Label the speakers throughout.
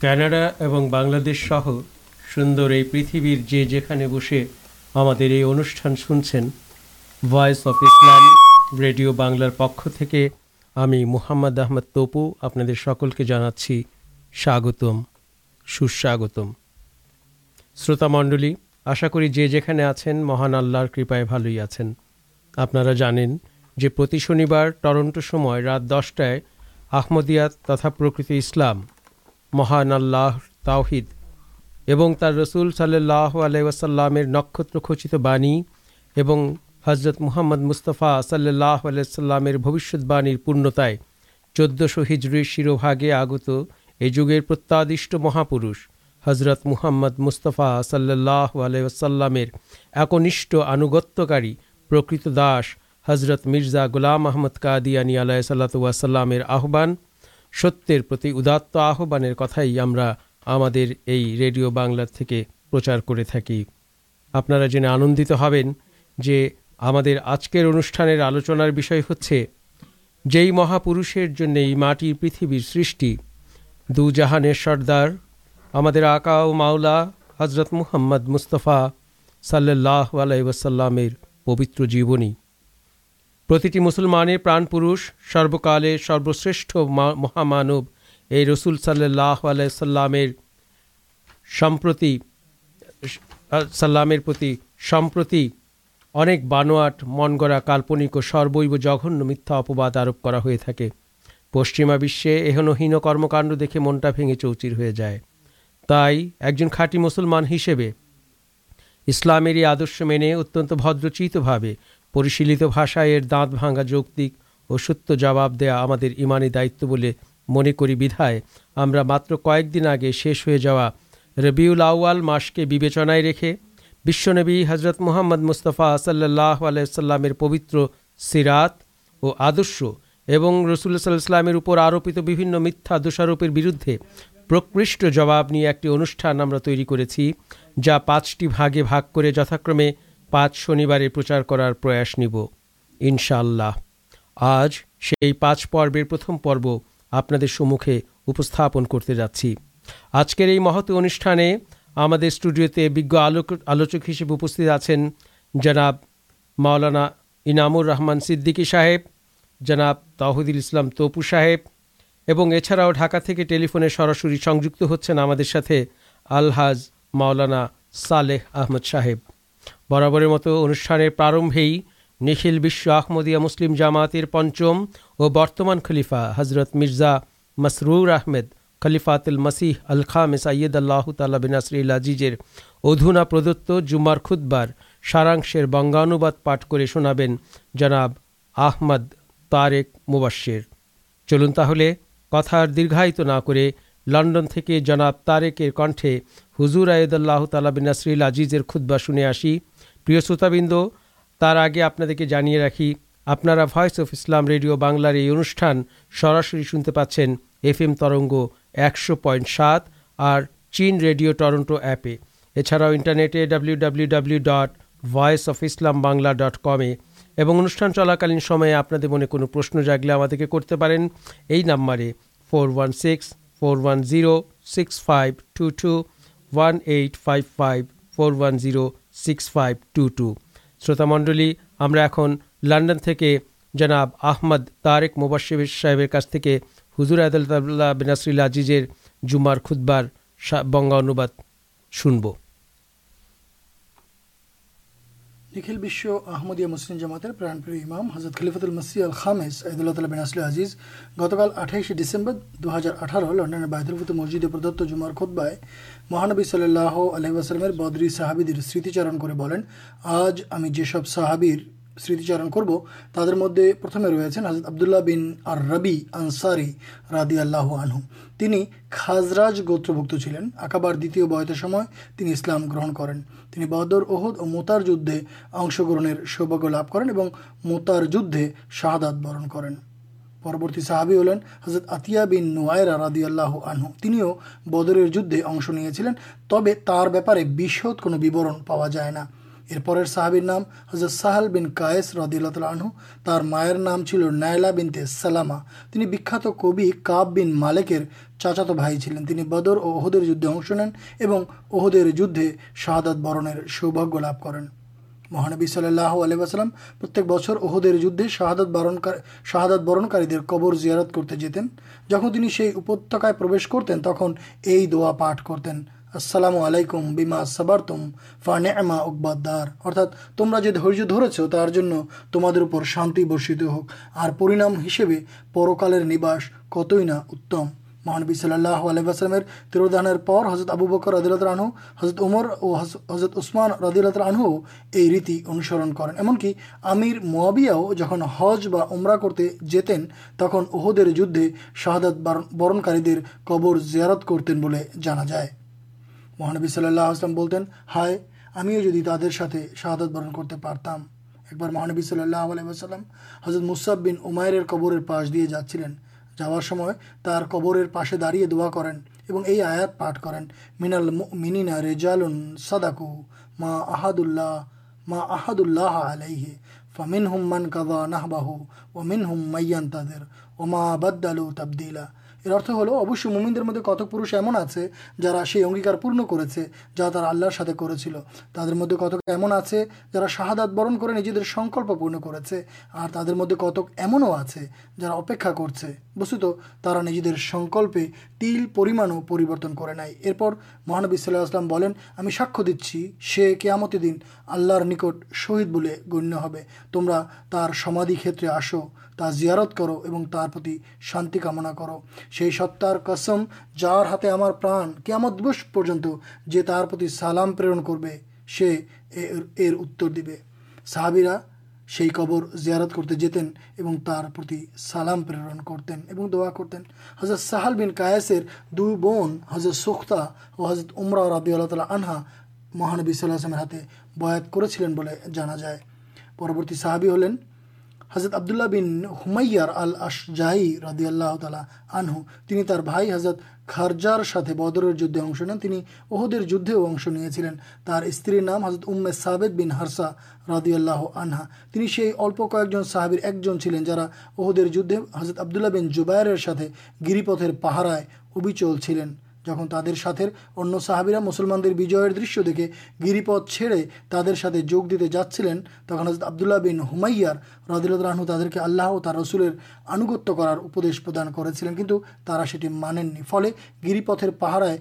Speaker 1: Canada এবং বাংলাদেশ সহ সুন্দর এই পৃথিবীর যে যেখানে বসে আমাদের এই অনুষ্ঠান শুনছেন ভয়েস অফ ইসলাম রেডিও বাংলার পক্ষ থেকে আমি মুহাম্মদ আহমদ তপু আপনাদের সকলকে জানাচ্ছি স্বাগতম, সুস্বাগতম। শ্রোতামণ্ডলী আশা করি যে যেখানে আছেন, মহান আল্লাহর কৃপায় ভালোই আছেন। আপনারা জানেন যে প্রতি শনিবার টরন্টো সময় রাত দশটায় আহমদিয়াত তথা প্রকৃতি ইসলাম মহান আল্লাহ তাওহিদ এবং তার রসুল সাল্লাহ আলাইসাল্লামের নক্ষত্র খচিত বাণী এবং হজরত মুহাম্মদ মুস্তফা সাল্লাহ আলাইসাল্লামের ভবিষ্যৎবাণীর পূর্ণতায় চোদ্দশো হিজড়ির শিরোভাগে আগত এ যুগের প্রত্যাদিষ্ট মহাপুরুষ হজরত মুহাম্মদ মুস্তফা সাল্লাহ আলাইসাল্লামের একনিষ্ঠ আনুগত্যকারী প্রকৃত দাস হজরত মির্জা গোলাম আহমদ কাদিয়ানি আলাহ সাল্লাতুয়াসাল্লামের আহ্বান সত্যের প্রতি উদাত্ত আহ্বানের কথাই আমরা আমাদের এই রেডিও বাংলার থেকে প্রচার করে থাকি। আপনারা জেনে আনন্দিত হবেন যে আমাদের আজকের অনুষ্ঠানের আলোচনার বিষয় হচ্ছে, যেই মহাপুরুষের জন্য এই মাটির পৃথিবীর সৃষ্টি, দু জাহানের সর্দার, আমাদের আকা ও মাওলা হজরত মুহাম্মদ মুস্তফা সাল্লাহ আলাইসাল্লামের পবিত্র জীবনী। প্রতিটি মুসলমানের প্রাণপুরুষ সর্বকালে সর্বশ্রেষ্ঠ মহামানব এই রসুল সাল্লাহ আলাইসাল্লামের সম্প্রতি সাল্লামের প্রতি সম্প্রতি অনেক বানোয়াট, মনগড়া, কাল্পনিক ও সর্বৈব জঘন্য মিথ্যা অপবাদ আরোপ করা হয়ে থাকে। পশ্চিমা বিশ্বে এহনহীন কর্মকাণ্ড দেখে মনটা ভেঙে চৌচির হয়ে যায়। তাই একজন খাঁটি মুসলমান হিসেবে ইসলামেরই আদর্শ মেনে অত্যন্ত ভদ্রচিতভাবে পরিশীলিত ভাষায় এর দাঁত ভাঙা যৌক্তিক ও সত্য জবাব দেয়া আমাদের ইমানি দায়িত্ব বলে মনে করি বিধায়। আমরা মাত্র কয়েকদিন আগে শেষ হয়ে যাওয়া রবিউল আউয়াল মাসকে বিবেচনায় রেখে বিশ্বনবী হজরত মুহাম্মদ মুস্তফা সাল্লাহ আলাইসাল্লামের পবিত্র সিরাত ও আদর্শ এবং রসুল্লা সাল্লাহ ইসলামের উপর আরোপিত বিভিন্ন মিথ্যা দোষারোপের বিরুদ্ধে প্রকৃষ্ট জবাব নিয়ে একটি অনুষ্ঠান আমরা তৈরি করেছি, যা পাঁচটি ভাগে ভাগ করে যথাক্রমে পাঁচ শনিবারে প্রচার করার প্রয়াস নিব, ইনশাআল্লাহ। আজ সেই পাঁচ পর্বের প্রথম পর্ব আপনাদের সম্মুখে উপস্থাপন করতে যাচ্ছি। আজকের এই মহৎ অনুষ্ঠানে আমাদের স্টুডিওতে বিজ্ঞ আলোক আলোচক হিসেবে উপস্থিত আছেন জনাব মাওলানা ইনামুর রহমান সিদ্দিকী সাহেব, জনাব তাহিদুল ইসলাম তপু সাহেব এবং এছাড়াও ঢাকা থেকে টেলিফোনে সরাসরি সংযুক্ত হচ্ছেন আমাদের সাথে আলহাজ মাওলানা সালেহ আহমদ সাহেব। বরাবরের মতো অনুষ্ঠানের প্রারম্ভেই নিখিল বিশ্ব আহমদিয়া মুসলিম জামাতের পঞ্চম ও বর্তমান খলিফা হজরত মির্জা মসরুর আহমেদ, খলিফাতুল মসিহ আল খামে সাইয়দ আল্লাহ তাল্লা বিনাসরিল আজিজের অধুনা প্রদত্ত জুমার খুদ্বার সারাংশের বঙ্গানুবাদ পাঠ করে শোনাবেন জনাব আহমদ তারেক মুবাশ্বের চলুন তাহলে কথার দীর্ঘায়িত না করে লন্ডন থেকে জনাব তারেকের কণ্ঠে হুজুর আয়দুল্লাহ তালা বিনাসরিল আজিজের খুদ্া শুনে আসি। প্রিয় শ্রোতাবৃন্দ, তার আগে আপনাদেরকে জানিয়ে রাখি, আপনারা ভয়েস অফ ইসলাম রেডিও বাংলার এই অনুষ্ঠান সরাসরি শুনতে পাচ্ছেন এফ এম তরঙ্গ একশো পয়েন্ট সাত আর চীন রেডিও টরন্টো অ্যাপে। এছাড়াও ইন্টারনেটে W W W dot voice of Islam Bangla dot কমে এবং অনুষ্ঠান চলাকালীন সময়ে আপনাদের মনে কোনো প্রশ্ন জাগলে আমাদেরকে করতে পারেন এই নাম্বারে four one six four one zero six five two two one eight five five four one zero six five two two শ্রোতামণ্ডলী, আমরা এখন লন্ডন থেকে জনাব আহমদ তারেক মুবাশির সাহেবের কাছ থেকে হুজুর আদাল্লাহ বিনাসরিল আজিজের জুমার খুদ্বার বঙ্গা অনুবাদ শুনব।
Speaker 2: নিখিল বিশ্ব আহমদিয়া মুসলিম জামাতের প্রাণপ্রিয় ইমাম হজরত খলিফতুল মসি আল খামেস আইদুল্লাহ বিন আসলে আজিজ গতকাল আঠাইশে ডিসেম্বর দু হাজার আঠারো লন্ডনের বায়তুলফুত মসজিদে প্রদত্ত জুমার খোদ্বায় মহানবী সাল্লাহ আলহিবাস্লামের বদরি সাহাবিদের স্মৃতিচারণ করে বলেন, আজ আমি যেসব সাহাবির স্মৃতিচারণ করব, তাদের মধ্যে প্রথমে রয়েছেন হজরত আবদুল্লাহ বিন আর রবি আনসারি রাদি আল্লাহ আনহু। তিনি খাজরাজ গোত্রভুক্ত ছিলেন। আকাবার দ্বিতীয় বয়তের সময় তিনি ইসলাম গ্রহণ করেন। তিনি বদর ওহদ ও মোতার যুদ্ধে অংশগ্রহণের সৌভাগ্য লাভ করেন এবং মোতার যুদ্ধে শাহাদাত বরণ করেন। পরবর্তী সাহাবি হলেন হজরত আতিয়া বিন নোয়ায়রা রাদি আল্লাহ আনহু। তিনিও বদরের যুদ্ধে অংশ নিয়েছিলেন, তবে তার ব্যাপারে বিশদ কোনো বিবরণ পাওয়া যায় না। এরপরের সাহাবির নাম হজরত সাহাল বিন কায়েস রদিল্লাহ আনহু, তার মায়ের নাম ছিল নায়লা বিনতে সালামা। তিনি বিখ্যাত কবি কাব বিন মালেকের চাচাতো ভাই ছিলেন। তিনি বদর ও ওহদের যুদ্ধে অংশ নেন এবং ওহদের যুদ্ধে শাহাদাত বরণের সৌভাগ্য লাভ করেন। মহানবী সাল্লাহ আলহাম প্রত্যেক বছর ওহদের যুদ্ধে শাহাদাত বরণকারী শাহাদাত বরণকারীদের কবর জিয়ারত করতে যেতেন। যখন তিনি সেই উপত্যকায় প্রবেশ করতেন, তখন এই দোয়া পাঠ করতেন, আসসালামু আলাইকুম বিমা সাবারতুম ফানেমা উকবাদ্দার। অর্থাৎ, তোমরা যে ধৈর্য ধরেছ, তার জন্য তোমাদের উপর শান্তি বর্ষিত হোক। আর পরিণাম হিসেবে পরকালের নিবাস কতই না উত্তম। মহানবী সাল্লাহ আলহামের তিরোধানের পর হজরত আবু বকর রদিলত আনহু হজরত উমর ও হজরত উসমান রদিলত আনহু এই রীতি অনুসরণ করেন। এমনকি আমির মোয়াবিয়াও যখন হজ বা উমরা করতে যেতেন, তখন ওহদের যুদ্ধে শাহাদাত বরণকারীদের কবর জিয়ারত করতেন বলে জানা যায়। মহানবী সাল্লাহ আসলাম বলতেন, হায়, আমিও যদি তাদের সাথে শাহাদত বরণ করতে পারতাম। একবার মহানবী সাল্লাহ আলাইসাল্লাম হজরত মুসাব বিন উমায়ের কবরের পাশ দিয়ে যাচ্ছিলেন। যাওয়ার সময় তার কবরের পাশে দাঁড়িয়ে দোয়া করেন এবং এই আয়াত পাঠ করেন, মিনাল মিনিনা রেজালুন সাদাকু মা আহাদুল্লাহ মা আহাদুল্লাহ আলাইহে ফামিন হুম্মান কাদা নাহবাহু ও মিন হুম মাইয়ান তাদের, ওমা বাদ্দালু তাবদিলা। এর অর্থ হলো, অবশ্যই মুমিনদের মধ্যে কতক পুরুষ এমন আছে যারা সেই অঙ্গীকার পূর্ণ করেছে, যা তারা আল্লাহর সাথে করেছিল। তাদের মধ্যে কতক এমন আছে যারা শাহাদাত বরণ করে নিজেদের সংকল্প পূর্ণ করেছে, আর তাদের মধ্যে কতক এমনও আছে যারা অপেক্ষা করছে। বস্তুত, তারা নিজেদের সংকল্পে তিল, পরিমাণও পরিবর্তন করে নেয় এরপর মহানবী সাল্লাহ আসলাম বলেন, আমি সাক্ষ্য দিচ্ছি, সে কেয়ামতি দিন আল্লাহর নিকট শহীদ বলে গণ্য হবে। তোমরা তার সমাধি ক্ষেত্রে আসো তা জিয়ারত করো এবং তার প্রতি শান্তি কামনা করো। সেই সত্তার কসম যার হাতে আমার প্রাণ কেমন দিবস পর্যন্ত যে তার প্রতি সালাম প্রেরণ করবে, সে এর উত্তর দিবে। সাহাবিরা সেই কবর জিয়ারত করতে যেতেন এবং তার প্রতি সালাম প্রেরণ করতেন এবং দোয়া করতেন। হজরত সাহাল বিন কায়েসের দুই বোন হজরত সুখতা ও হজরত উমরা রাবি আল্লাহ তালা আনহা মহানবী সাল্লাহামের হাতে বয়াত করেছিলেন বলে জানা যায়। পরবর্তী সাহাবি হলেন হজরত আবদুল্লাহ বিন হুমাইয়ার আল আশজাহি রাদিয়াল্লাহ তালা আনহু, তিনি তার ভাই হজরত খারজার সাথে বদরের যুদ্ধে অংশ নেন। তিনি ওহদের যুদ্ধেও অংশ নিয়েছিলেন। তার স্ত্রীর নাম হজরত উম্মে সাবেদ বিন হারসা রাদিয়াল্লাহ আনহা। তিনি সেই অল্প কয়েকজন সাহাবির একজন ছিলেন যারা ওহদের যুদ্ধে হজরত আবদুল্লাহ বিন জুবায়ের সাথে গিরিপথের পাহারায় অবিচল ছিলেন। যখন তাদের সাথে অন্য সাহাবিরা মুসলমানদের বিজয়ের দৃশ্য দেখে গিরিপথ ছেড়ে তাদের সাথে যোগ দিতে যাচ্ছিলেন, তখন আবদুল্লাহ বিন হুমাইয়ার রদিলরাহু তাদেরকে আল্লাহ ও তার রসুলের আনুগত্য করার উপদেশ প্রদান করেছিলেন। কিন্তু তারা সেটি মানেননি। ফলে গিরিপথের পাহারায়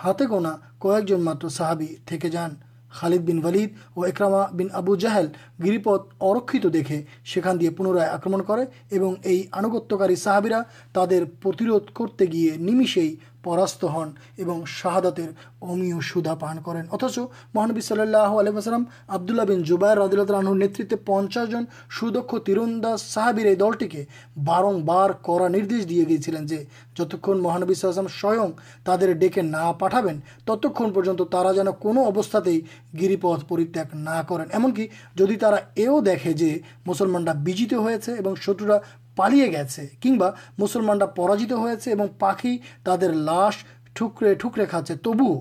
Speaker 2: হাতে গোনা কয়েকজন মাত্র সাহাবি থেকে যান। খালিদ বিন ওয়ালিদ ও একরামা বিন আবু জাহেল গিরিপথ অরক্ষিত দেখে সেখান দিয়ে পুনরায় আক্রমণ করে এবং এই আনুগত্যকারী সাহাবিরা তাদের প্রতিরোধ করতে গিয়ে নিমিষেই পরাস্ত হন এবং শাহাদাতের অমীয় সুধা পান করেন। অথচ মহানবী সাল্লাহ আলহাম আবদুল্লাহ বিন জুবাইর রাহুর নেতৃত্বে পঞ্চাশ জন সুদক্ষ তীরন্দাজ সাহাবির এই দলটিকে বারংবার করা নির্দেশ দিয়ে গিয়েছিলেন যে, যতক্ষণ মহানবী সাল্লাম স্বয়ং তাদের ডেকে না পাঠাবেন, ততক্ষণ পর্যন্ত তারা যেন কোনো অবস্থাতেই গিরিপথ পরিত্যাগ না করেন। এমনকি যদি তারা এও দেখে যে মুসলমানরা বিজিত হয়েছে এবং শত্রুরা পালিয়ে গেছে কিংবা মুসলমানরা পরাজিত হয়েছে এবং পাখি তাদের লাশ ঠুকরে ঠুকরে খাচ্ছে। তবুও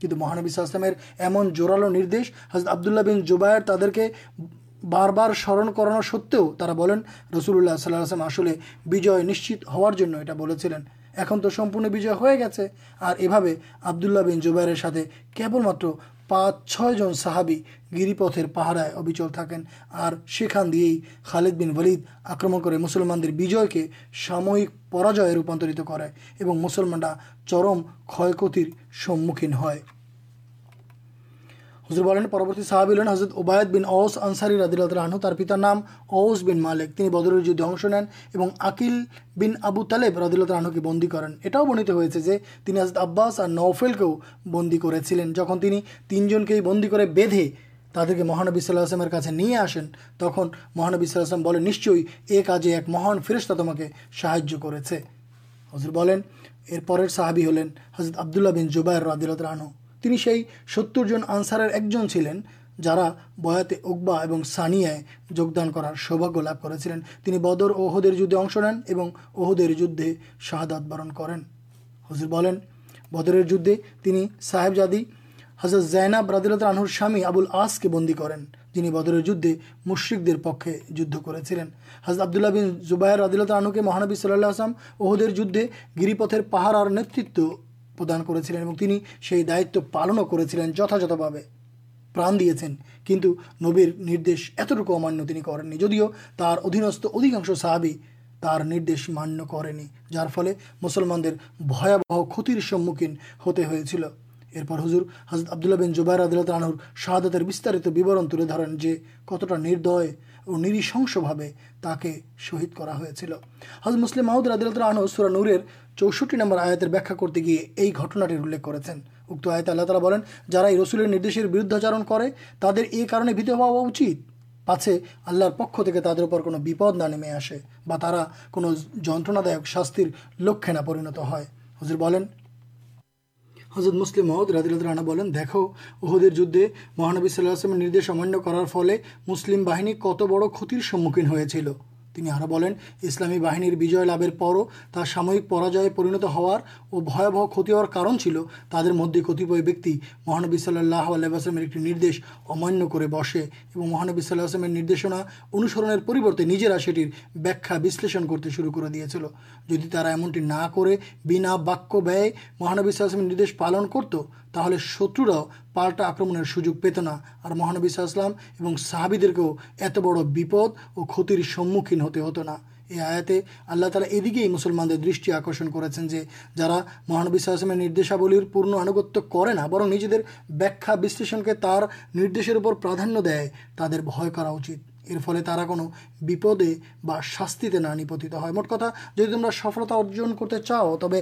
Speaker 2: কিন্তু মহানবী সাল্লামের এমন জোরালো নির্দেশ হজরত আবদুল্লাহ বিন জুবায়ের তাদেরকে বারবার স্মরণ করানো সত্ত্বেও তারা বলেন রসুল্লাহ সাল্লাহ আসলাম আসলে বিজয় নিশ্চিত হওয়ার জন্য এটা বলেছিলেন। এখন তো সম্পূর্ণ বিজয় হয়ে গেছে। আর এভাবে আবদুল্লাহ বিন জুবাইরের সাথে কেবলমাত্র পাঁচ ছয়জন সাহাবি গিরিপথের পাহারায় অবিচল থাকেন আর সেখান দিয়েই খালিদ বিন ওয়ালিদ আক্রমণ করে মুসলমানদের বিজয়কে সাময়িক পরাজয়ে রূপান্তরিত করে এবং মুসলমানরা চরম ক্ষয়ক্ষতির সম্মুখীন হয়। হুজুর বলেন, পরবর্তী সাহাবি হলেন হজরত ওবায়দ বিন ওস আনসারি রাদিল্লাহ আনহু। তার পিতার নাম ওস বিন মালিক। তিনি বদরের যুদ্ধে অংশ নেন এবং আকিল বিন আবু তালেব রাদিল্লাহ আনহুকে বন্দি করেন। এটাও বর্ণিত হয়েছে যে তিনি হজরত আব্বাস আর নৌফেলকেও বন্দি করেছিলেন। যখন তিনি তিনজনকেই বন্দি করে বেঁধে তাদেরকে মহানবী সাল্লাহ আসলামের কাছে নিয়ে আসেন, তখন মহানবী সাল্লাহ আসলাম বলেন, নিশ্চয়ই এ কাজে এক মহান ফেরেস্তা তোমাকে সাহায্য করেছে। হজুর বলেন, এর পরের সাহাবি হলেন হজরত আবদুল্লাহ বিন জুবাইর রাদিল্লাহ আনহু। তিনি সেই সত্তর জন আনসারের একজন ছিলেন, যারা বয়াতে ওকবা এবং সানিয়ায় যোগদান করার সৌভাগ্য লাভ করেছিলেন। তিনি বদর ওহদের যুদ্ধে অংশ নেন এবং ওহদের যুদ্ধে শাহাদাত বরণ করেন। হজুর বলেন, বদরের যুদ্ধে তিনি সাহেবজাদি হজরত জাইনাব রাদিলত আনহুর স্বামী আবুল আসকে বন্দী করেন, যিনি বদরের যুদ্ধে মুশ্রিকদের পক্ষে যুদ্ধ করেছিলেন। হজরত আবদুল্লাহ বিন জুবাইর রাদিলত আনহুকে মহানবী সাল্লাহ আসলাম ওহদের যুদ্ধে গিরিপথের পাহারার নেতৃত্ব প্রদান করেছিলেন এবং তিনি সেই দায়িত্ব পালনও করেছিলেন যথাযথভাবে। প্রাণ দিয়েছেন। কিন্তু নবীর নির্দেশ এতটুকু অমান্য তিনি করেননি। যদিও তার অধীনস্থ অধিকাংশ সাহাবি তার নির্দেশ মান্য করেনি, যার ফলে মুসলমানদের ভয়াবহ ক্ষতির সম্মুখীন হতে হয়েছিল। এরপর হুজুর হজরত আবদুল্লাহ বিন জুবাইর আদিলত আনহুর শাহাদাতের বিস্তারিত বিবরণ তুলে ধরেন যে কতটা নির্দয় ও নিরিশংসভাবে তাকে শহীদ করা হয়েছিল। হজরত মুসলিম মাহুদ রাদিলত আনহু সুরা নূরের চৌষট্টি নম্বর আয়াতের ব্যাখ্যা করতে গিয়ে এই ঘটনাটির উল্লেখ করেছেন। উক্ত আয়াত আল্লাহ তালা বলেন, যারা এই রসুলের নির্দেশের বিরুদ্ধাচারণ করে, তাদের এই কারণে ভীত হওয়া উচিত। পাছে আল্লাহর পক্ষ থেকে তাদের উপর কোনো বিপদ না নেমে আসে বা তারা কোনো যন্ত্রণাদায়ক শাস্তির লক্ষ্যে না পরিণত হয়। হুজুর বলেন হজরত মুসলিম মহদ রাদিল রানা বলেন, দেখো ওহদের যুদ্ধে মহানবী সাল্লাহ আসলামের নির্দেশ অমান্য করার ফলে মুসলিম বাহিনী কত বড় ক্ষতির সম্মুখীন হয়েছিল। তিনি আরও বলেন, ইসলামী বাহিনীর বিজয় লাভের পরও তার সাময়িক পরাজয়ে পরিণত হওয়ার ও ভয়াবহ ক্ষতি হওয়ার কারণ ছিল তাদের মধ্যে কতিপয় ব্যক্তি মহানবী সাল্লাহ আল্লাহামের একটি নির্দেশ অমান্য করে বসে এবং মহানবী সাল্লাহ আসলামের নির্দেশনা অনুসরণের পরিবর্তে নিজেরা সেটির ব্যাখ্যা বিশ্লেষণ করতে শুরু করে দিয়েছিল। যদি তারা এমনটি না করে, বিনা বাক্য ব্যয়ে মহানবী সাল্লাহামের নির্দেশ পালন করত তাহলে শত্রুরাও পাল্টা আক্রমণের সুযোগ পেত না। আর মহানবী সাল্লাম এবং সাহাবিদেরকেও এত বড় বিপদ ও ক্ষতির সম্মুখীন হতে হতো না। এই আয়াতে আল্লাহ তালা এদিকেই মুসলমানদের দৃষ্টি আকর্ষণ করেছেন যে, যারা মহানবী সাল্লামের নির্দেশাবলীর পূর্ণ আনুগত্য করে না, বরং নিজেদের ব্যাখ্যা বিশ্লেষণকে তার নির্দেশের উপর প্রাধান্য দেয়, তাদের ভয় করা উচিত। এর ফলে তারা কোনো বিপদে বা শাস্তিতে না নিপতিত হয়। মোট কথা, যদি তোমরা সফলতা অর্জন করতে চাও, তবে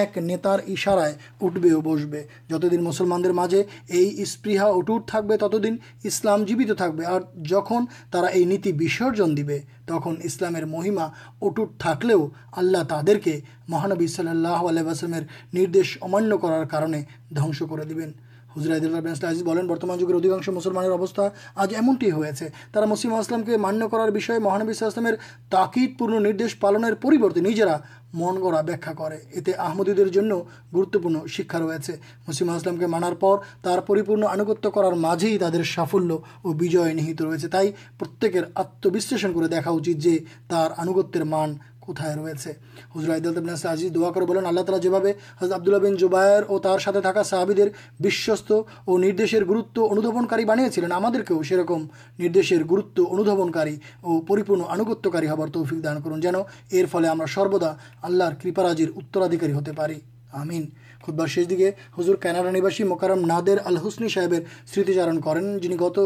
Speaker 2: এক নেতার ইশারায় উঠবে ও বসবে। যতদিন মুসলমানদের মাঝে এই স্পৃহা অটুট থাকবে, ততদিন ইসলাম জীবিত থাকবে। আর যখন তারা এই নীতি বিসর্জন দিবে, তখন ইসলামের মহিমা অটুট থাকলেও আল্লাহ তাদেরকে মহানবী সাল্লাহ আলাইসলামের নির্দেশ অমান্য করার কারণে ধ্বংস করে দিবেন। হুজুর আইদুল্লাহ বেনস্ট আজিজ বলেন, বর্তমান যুগের অধিকাংশ মুসলমানের অবস্থা আজ এমনটি হয়েছে। তারা মুসলিম আসলামকে মান্য করার বিষয়ে মহানবী ইসলামের তাকিদপূর্ণ নির্দেশ পালনের পরিবর্তে নিজেরা মন গড়া ব্যাখ্যা করে। এতে আহমদীদের জন্য গুরুত্বপূর্ণ শিক্ষা রয়েছে। মুসলিম আসলামকে মানার পর তার পরিপূর্ণ আনুগত্য করার মাঝেই তাদের সাফল্য ও বিজয় নিহিত রয়েছে। তাই প্রত্যেকের আত্মবিশ্লেষণ করে দেখা উচিত যে তার আনুগত্যের মান কোথায় রয়েছে? হুজুর আইদুল আজিজ দোয়া করে বলেন, আল্লাহ তালা যেভাবে হজরত আবদুল্লাহ বিন জুবায়ের ও তার সাথে থাকা সাহাবিদের বিশ্বস্ত ও নির্দেশের গুরুত্ব অনুধাবনকারী বানিয়েছিলেন, আমাদেরকেও সেরকম নির্দেশের গুরুত্ব অনুধাবনকারী ও পরিপূর্ণ আনুগত্যকারী হবার তৌফিক দান করুন, যেন এর ফলে আমরা সর্বদা আল্লাহর কৃপারাজির উত্তরাধিকারী হতে পারি। আমিন। খুদ্বার শেষ দিকে হুজুর কানাডা নিবাসী মোকারম নাদের আল হুসনি সাহেবের স্মৃতিচারণ করেন, যিনি গত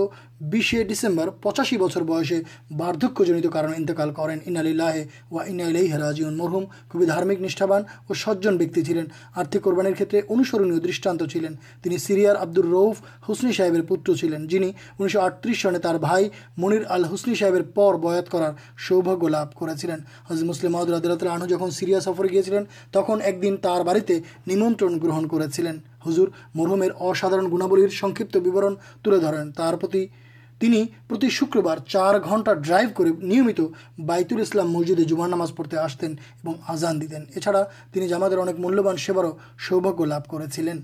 Speaker 2: বিশে ডিসেম্বর পঁচাশি বছর বয়সে বার্ধক্যজনিত কারণে ইন্তেকাল করেন। ইনালিল্লাহে ওয়া ইনাইলাই হেরাজিউন মরহুম খুবই ধার্মিক, নিষ্ঠাবান ও সজ্জন ব্যক্তি ছিলেন। আর্থিক কোরবানির ক্ষেত্রে অনুসরণীয় দৃষ্টান্ত ছিলেন। তিনি সিরিয়ার আব্দুর রৌফ হুসনি সাহেবের পুত্র ছিলেন, যিনি উনিশশো সনে তার ভাই মনির আল হুসনি সাহেবের পর বয়াত করার সৌভাগ্য লাভ করেছিলেন। হজরত মুসলিম মাহদুর আদালত আনু যখন সিরিয়া সফরে গিয়েছিলেন, তখন একদিন তার বাড়িতে নিমন্ত্রণ গ্রহণ করেছিলেন। হুজুর মরহুমের অসাধারণ গুণাবলীর সংক্ষিপ্ত বিবরণ তুলে ধরেন। তার প্রতি তিনি প্রতি শুক্রবার চার ঘণ্টা ড্রাইভ করে নিয়মিত বাইতুল ইসলাম মসজিদে জুমার নামাজ পড়তে আসতেন এবং আজান দিতেন। এছাড়া তিনি জামাতের অনেক মূল্যবান সেবারও সৌভাগ্য লাভ করেছিলেন।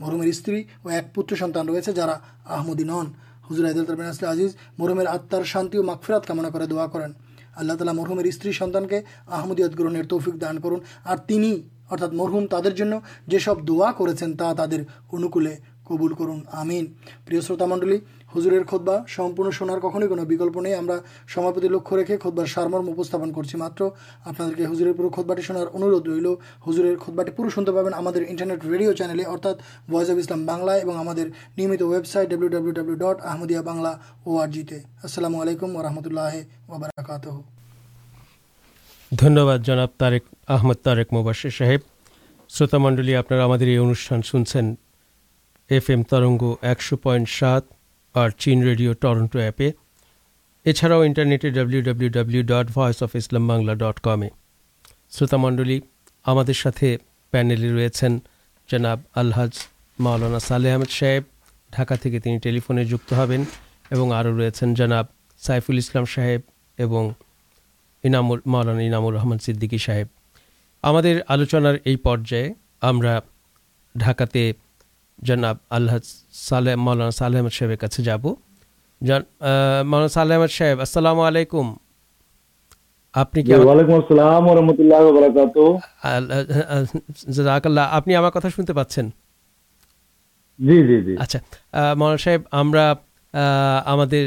Speaker 2: মরহুমের স্ত্রী ও এক পুত্র সন্তান রয়েছে যারা আহমদি নন। হুজুর আইদুল তরবিন আসলে আজিজ মরহুমের আত্মার শান্তি ও মাগফিরাত কামনা করে দোয়া করেন। আল্লাহ তালা মরহুমের স্ত্রী সন্তানকে আহমদিয়াত গ্রহণের তৌফিক দান করুন। আর তিনি অর্থাৎ মরহুম তাদের জন্য যেসব দোয়া করেছেন তা তাদের অনুকূলে কবুল করুন, আমিন। প্রিয় শ্রোতা মণ্ডলী, হুজুরের খোদবা সম্পূর্ণ শোনার কখনোই কোনো বিকল্প নেই। আমরা সমাপতি লক্ষ্য রেখে খোদবার সারমর্ম উপস্থাপন করছি মাত্র। আপনাদেরকে হুজুরের পুরো খোদবাটি শোনার অনুরোধ রইল। হুজুরের খোদবাটি পুরো শুনতে পাবেন আমাদের ইন্টারনেট রেডিও চ্যানেলে, অর্থাৎ ভয়েস অফ ইসলাম বাংলায় এবং আমাদের নিয়মিত website W W W dot Ahmadiyya Bangla O R জিতে আসসালামু আলাইকুম ওরহমতুল্লাহ ওবরাকাতহ
Speaker 1: ধন্যবাদ জনাব তারেক, আহমদ তারেক মোবাশির সাহেব। শ্রোতামণ্ডলী, আপনারা আমাদের এই অনুষ্ঠান শুনছেন এফ এম তরঙ্গ একশো পয়েন্ট সাত আর চীন রেডিও টরন্টো অ্যাপে। এছাড়াও ইন্টারনেটে W W W dot voice of Islam Bangla dot কমে শ্রোতামণ্ডলী, আমাদের সাথে প্যানেলে রয়েছেন জনাব আলহাজ মাওলানা সালেহ আহমেদ সাহেব। ঢাকা থেকে তিনি টেলিফোনে যুক্ত হবেন এবং আরও রয়েছেন জনাব সাইফুল ইসলাম সাহেব এবং ইনামুর মাওলানা ইনামুর রহমান সিদ্দিকী সাহেব। আমাদের আলোচনার এই পর্যায়ে আমরা ঢাকাতে জনাব আল্লাহ সালেহ মাওলানা সালেহ আহমদ সাহেবের কাছে যাব। জন মাওলানা সালেহ আহমদ সাহেব আসসালামু আলাইকুম। আপনি কি আমার-
Speaker 3: ওয়ালাইকুম আসসালাম রহমতুল্লাহ বারাকাত
Speaker 1: আল- আল- জাযাকাল্লাহ আপনি আমার কথা শুনতে পাচ্ছেন?
Speaker 3: জি জি জি।
Speaker 1: আচ্ছা মৌলানা সাহেব আমরা আমাদের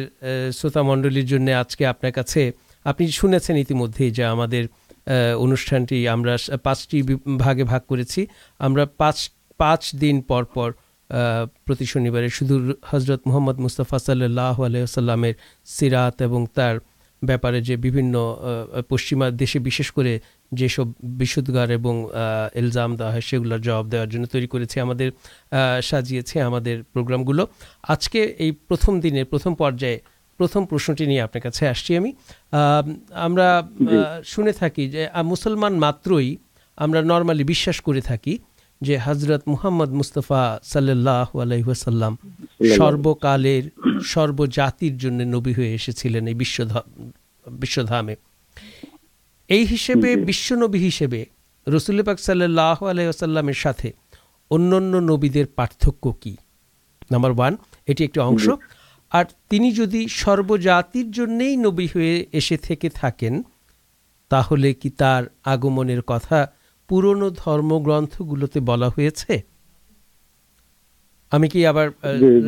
Speaker 1: শ্রোতা মণ্ডলীর জন্য আজকে আপনার কাছে আপনি শুনেছেন ইতিমধ্যেই যে আমাদের অনুষ্ঠানটি আমরা পাঁচটি ভাগে ভাগ করেছি। আমরা পাঁচ পাঁচ দিন পর পর প্রতি শনিবারে শুধু হজরত মোহাম্মদ মুস্তাফা সাল্লাহ আলাইসাল্লামের সিরাত এবং তার ব্যাপারে যে বিভিন্ন পশ্চিমা দেশে বিশেষ করে যেসব বিশুদ্ধার এবং এলজাম দেওয়া হয় সেগুলোর জবাব দেওয়ার জন্য তৈরি করেছে, আমাদের সাজিয়েছে আমাদের প্রোগ্রামগুলো। আজকে এই প্রথম দিনের প্রথম পর্যায়ে প্রথম প্রশ্নটি নিয়ে আপনার কাছে আসছি আমি। আহ, আমরা শুনে থাকি যে মুসলমান মাত্রই আমরা নর্মালি বিশ্বাস করে থাকি যে হজরত মুহাম্মদ মুস্তফা সাল্লাহ আলাইসাল্লাম সর্বকালের সর্বজাতির জন্য নবী হয়ে এসেছিলেন এই বিশ্বধা- বিশ্বধামে। এই হিসেবে বিশ্বনবী হিসেবে রসুল পাক সাল্লাহ আলাইসাল্লামের সাথে অন্যান্য নবীদের পার্থক্য কি? নাম্বার ওয়ান এটি একটি অংশ। আর তিনি যদি সর্বজাতির জন্যেই নবী হয়ে এসে থেকে থাকেন তাহলে কি তার আগমনের কথা পুরনো ধর্মগ্রন্থগুলোতে বলা হয়েছে? আমি কি আবার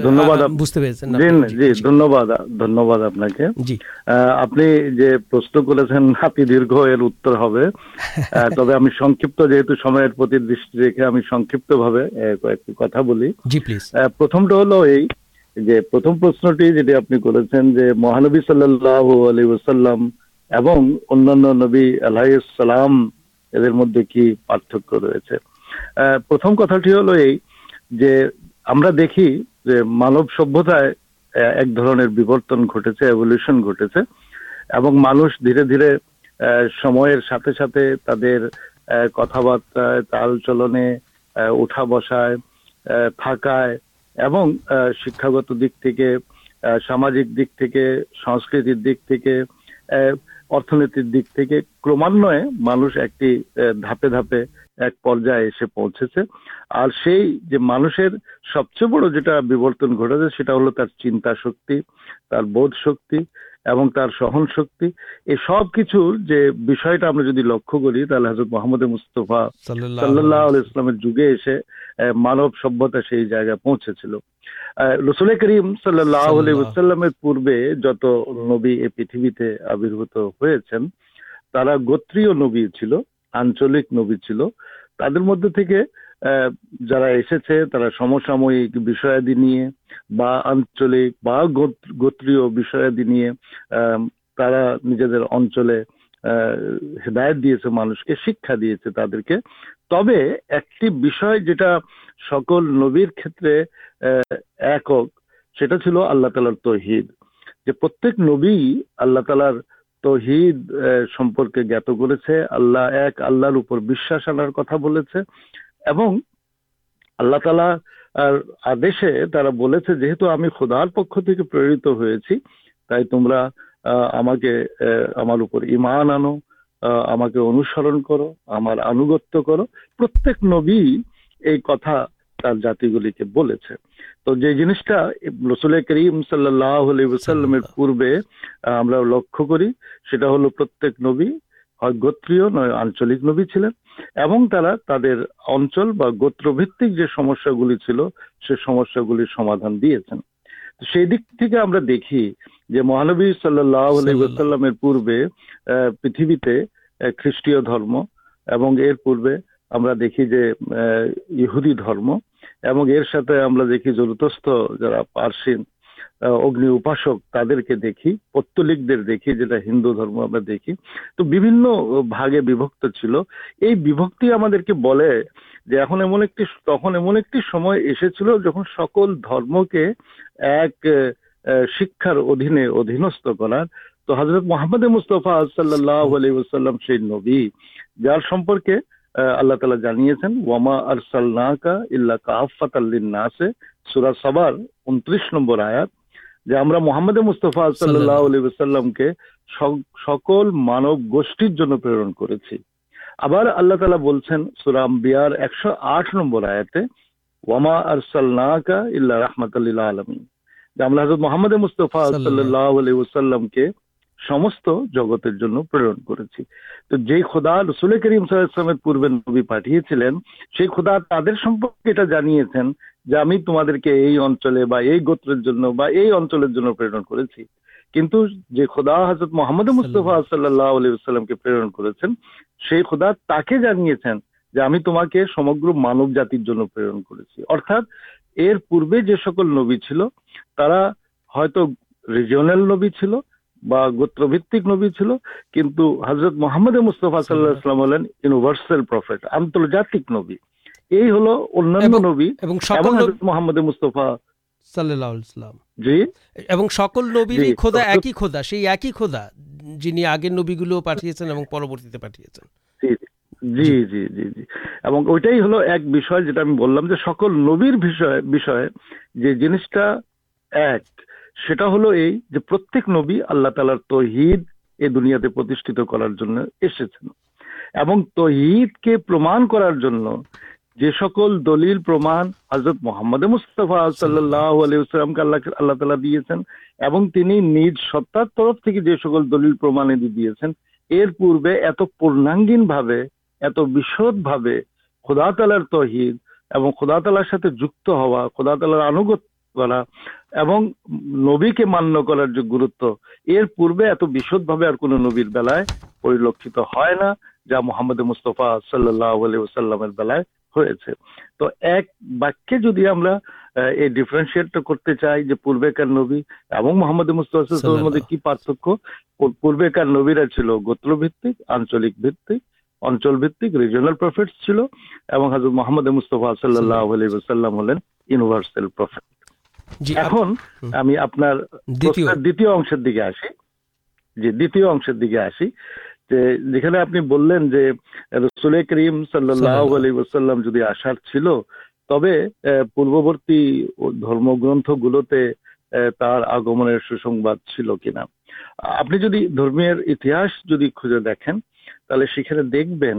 Speaker 3: ধন্যবাদ
Speaker 1: বুঝতে পেরেছেন
Speaker 3: জি জি ধন্যবাদ ধন্যবাদ আপনাকে।
Speaker 1: জি।
Speaker 3: আপনি যে প্রশ্ন করেছেন হাতি দীর্ঘ এর উত্তর হবে। তবে আমি সংক্ষিপ্ত যেহেতু সময়ের প্রতি দৃষ্টি রেখে আমি সংক্ষিপ্ত ভাবে কয়েকটি কথা বলি।
Speaker 1: জি প্লিজ
Speaker 3: প্রথমটা হলো এই যে প্রথম প্রশ্নটি যেটি আপনি করেছেন যে মহানবী সাল্লাহ আলী ওসাল্লাম এবং অন্যান্য নবী আলাইসালাম এদের মধ্যে কি পার্থক্য রয়েছে? প্রথম কথাটি হলো এই যে আমরা দেখি যে মানব সভ্যতায় এক ধরনের বিবর্তন ঘটেছে এভলিউশন ঘটেছে এবং মানুষ ধীরে ধীরে সময়ের সাথে সাথে তাদের কথাবার্তায় চাল চলনে উঠা বসায় থাকায় এবং শিক্ষাগত দিক থেকে সামাজিক দিক থেকে সংস্কৃতির দিক থেকে অর্থনীতির দিক থেকে ক্রমান্বয়ে মানুষ একটি ধাপে ধাপে এক পর্যায়ে এসে পৌঁছেছে। আর সেই যে মানুষের সবচেয়ে বড় যেটা বিবর্তন ঘটেছে সেটা হলো তার চিন্তা শক্তি তার বোধ শক্তি এবং তার সহন শক্তি। এই সব কিছুর যে বিষয়টা আমরা যদি লক্ষ্য করি তাহলে হজরত মোহাম্মদ মুস্তফা সাল্লাহ ইসলামের যুগে এসে মানব সভ্যতা সেই জায়গায় পৌঁছেছিল। রসুল করিম সাল্লাহ সাল্লামের পূর্বে যত নবী এ পৃথিবীতে আবির্ভূত হয়েছেন তারা গোত্রীয় নবী ছিল আঞ্চলিক নবী ছিল। তাদের মধ্যে থেকে আহ, যারা এসেছে তারা সমসাময়িক বিষয়াদি নিয়ে বা আঞ্চলিক বা গোত্রীয় বিষয়াদি নিয়ে আহ, তারা নিজেদের অঞ্চলে হেদায়ত দিয়েছে মানুষকে, শিক্ষা দিয়েছে তাদেরকে। তবে একটি বিষয় যেটা সকল নবীর ক্ষেত্রে একক সেটা ছিল আল্লাহ তালার তৌহিদ। যে প্রত্যেক নবী আল্লাহ তালার তৌহিদ সম্পর্কে জ্ঞাত করেছে, আল্লাহ এক, আল্লাহর উপর বিশ্বাস আনার কথা বলেছে, এবং আল্লাহ তালা আদেশে তারা বলেছে, যেহেতু আমি খোদার পক্ষ থেকে প্রেরিত হয়েছি, তাই তোমরা আমাকে আমার উপর ইমান আনো আহ, আমাকে অনুসরণ করো আমার আনুগত্য করো। প্রত্যেক নবী এই কথা তার জাতিগুলিকে বলেছে। তো যে জিনিসটা রসুল করিম সাল্লাহ সাল্লামের পূর্বে আমরা লক্ষ্য করি সেটা হলো প্রত্যেক নবী হয় গোত্রীয় নয় আঞ্চলিক নবী ছিলেন এবং তারা তাদের অঞ্চল বা গোত্রভিত্তিক যে সমস্যাগুলি ছিল সে সমস্যাগুলির সমাধান দিয়েছেন। সেই দিক থেকে আমরা দেখি যে মহানবী সাল্লাহ সাল্লামের পূর্বে আহ, পৃথিবীতে খ্রিস্টীয় ধর্ম এবং এর পূর্বে আমরা দেখি যে আহ, ইহুদি ধর্ম এবং এর সাথে আমরা দেখি জরুতস্থ যারা পার্সিন অগ্নি উপাসক তাদেরকে দেখি, পত্তলিকদের দেখি, যেটা হিন্দু ধর্ম আমরা দেখি। তো বিভিন্ন ভাগে বিভক্ত ছিল। এই বিভক্তি আমাদেরকে বলে যে এখন এমন একটি, তখন এমন একটি সময় এসেছিল যখন সকল ধর্মকে এক শিক্ষার অধীনে অধীনস্থ করার। তো হজরত মোহাম্মদ মুস্তফা সাল্লাহ আলাইসাল্লাম সেই নবী, যার সম্পর্কে আল্লাহ তালা জানিয়েছেন, ওয়ামা আর আরসালনাকা ইল্লা কাফাত নাসে সুরা সাবার উনত্রিশ নম্বর আয়াত। যে আমরা মোহাম্মদ মুস্তফা সাল্লাহ আলাইসাল্লামকে সকল মানব গোষ্ঠীর জন্য প্রেরণ করেছি। আবার আল্লাহ তালা বলছেন সুরাম বিয়ার একশো আট নম্বর আয়াতে ওয়ামা আরসালনাকা ইল্লা রাহমাতাল্লিল আলমিন। যে আমরা হজরত মোহাম্মদ মুস্তফা সাল্লাহ আলাইসাল্লামকে সমস্ত জগতের জন্য প্রেরণ করেছি। তো যেই খোদা রসুল করিম সাল্লামের পূর্বে নবী পাঠিয়েছিলেন সেই খোদা তাদের সম্পর্কে এটা জানিয়েছেন যে আমি তোমাদেরকে এই অঞ্চলে বা এই গোত্রের জন্য বা এই অঞ্চলের জন্য প্রেরণ করেছি। কিন্তু যে খোদা হজরত মোহাম্মদ মুস্তফা সাল্লাহ আলাইসাল্লামকে প্রেরণ করেছেন সেই খোদা তাকে জানিয়েছেন যে আমি তোমাকে সমগ্র মানব জাতির জন্য প্রেরণ করেছি। অর্থাৎ এর পূর্বে যে সকল নবী ছিল তারা হয়তো রিজিওনাল নবী ছিল বা গোত্রভিত্তিক নবী ছিল কিন্তু হজরত মোহাম্মদ মুস্তফা সাল্লাহ ইসলাম হলেন ইউনিভার্সাল প্রফেট আন্তর্জাতিক নবী। এই হলো অন্যান্য নবী
Speaker 1: এবং সকল
Speaker 3: মোহাম্মদ মুস্তফা
Speaker 1: সাল্লাহ
Speaker 3: জি।
Speaker 1: এবং সকল নবীরই খোদা একই খোদা সেই একই খোদা যিনি আগের নবীগুলো পাঠিয়েছেন এবং পরবর্তীতে পাঠিয়েছেন।
Speaker 3: জি জি জি। জি জি এবং ওইটাই হলো এক বিষয় যেটা আমি বললাম যে সকল নবীর বিষয় বিষয়ে যে জিনিসটা এক সেটা হলো এই যে প্রত্যেক নবী আল্লাহ তালার তহিদ এ দুনিয়াতে প্রতিষ্ঠিত করার জন্য এসেছেন। এবং তহিদকে প্রমাণ করার জন্য যে সকল দলিল, প্রমাণ হজরত মোহাম্মদ মুস্তফা সাল্লাহ আল্লাহ আল্লাহ তালা দিয়েছেন এবং তিনি নিজ সত্তার তরফ থেকে যে সকল দলিল প্রমাণাদি দিয়েছেন, এর পূর্বে এত পূর্ণাঙ্গীন ভাবে এত বিশদ ভাবে খোদা তালার তহিদ এবং খোদা তালার সাথে যুক্ত হওয়া, খোদা তালার আনুগত্য করা এবং নবীকে মান্য করার যে গুরুত্ব, এর পূর্বে এত বিশদভাবে আর কোনো নবীর বেলায় পরিলক্ষিত হয় না, যা মোহাম্মদ মুস্তফা সাল্লাহ আলাইসাল্লামের বেলায় হয়েছে। তো এক বাক্যে যদি আমরা এই ডিফারেন্সিয়েটটা করতে চাই যে পূর্বেকার নবী এবং মোহাম্মদ মুস্তফা মধ্যে কি পার্থক্য? পূর্বেকার নবীরা ছিল গোত্রভিত্তিক আঞ্চলিক ভিত্তিক অঞ্চল ভিত্তিক রিজিওনাল প্রফেটস ছিল এবং হাজর মোহাম্মদ মুস্তফা সাল্লাহ আলাইসাল্লাম হলেন ইউনিভার্সাল প্রফেট এখন আমি আপনার
Speaker 1: দ্বিতীয়
Speaker 3: অংশের দিকে আসি। যে দ্বিতীয় অংশের দিকে আসি যে যেখানে আপনি বললেন যে রসুল করিম সাল্লাহ আলী ওসাল্লাম যদি আসার ছিল তবে পূর্ববর্তী ধর্মগ্রন্থগুলোতে তার আগমনের সুসংবাদ ছিল কিনা। আপনি যদি ধর্মীয় ইতিহাস যদি খুঁজে দেখেন তাহলে সেখানে দেখবেন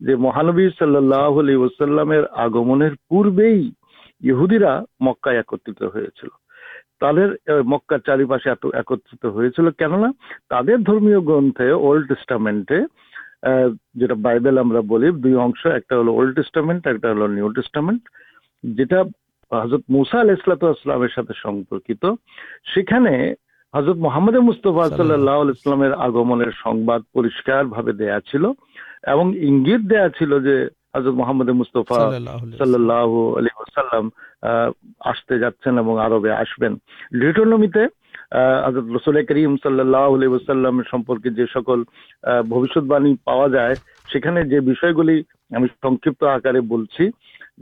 Speaker 3: যে মহানবী সাল্লাহ আলী ওসাল্লামের আগমনের পূর্বেই ইহুদিরা মক্কায় একত্রিত হয়েছিল। তাদের মক্কার চারিপাশে এত একত্রিত হয়েছিল। কেননা তাদের ধর্মীয় গ্রন্থে ওল্ড টেস্টামেন্টে যেটা বাইবেল আমরা বলি দুই অংশ একটা হলো ওল্ড টেস্টামেন্ট একটা হলো নিউ টেস্টামেন্ট যেটা হজরত মুসা আল ইসলাতামের সাথে সম্পর্কিত। সেখানে হজরত মোহাম্মদ মুস্তফা সাল্লাহ ইসলামের আগমনের সংবাদ পরিষ্কার ভাবে দেয়া ছিল এবং ইঙ্গিত দেয়া ছিল যে হজরত মোহাম্মদ মুস্তফা সাল্লাহ আলী ওসাল্লাম আসতে যাচ্ছেন এবং আরবে আসবেন। লিটনমিতে হজরত রসুল করিম সাল্লাহ সম্পর্কে যে সকল ভবিষ্যৎবাণী পাওয়া যায়, সেখানে যে বিষয়গুলি আমি সংক্ষিপ্ত আকারে বলছি,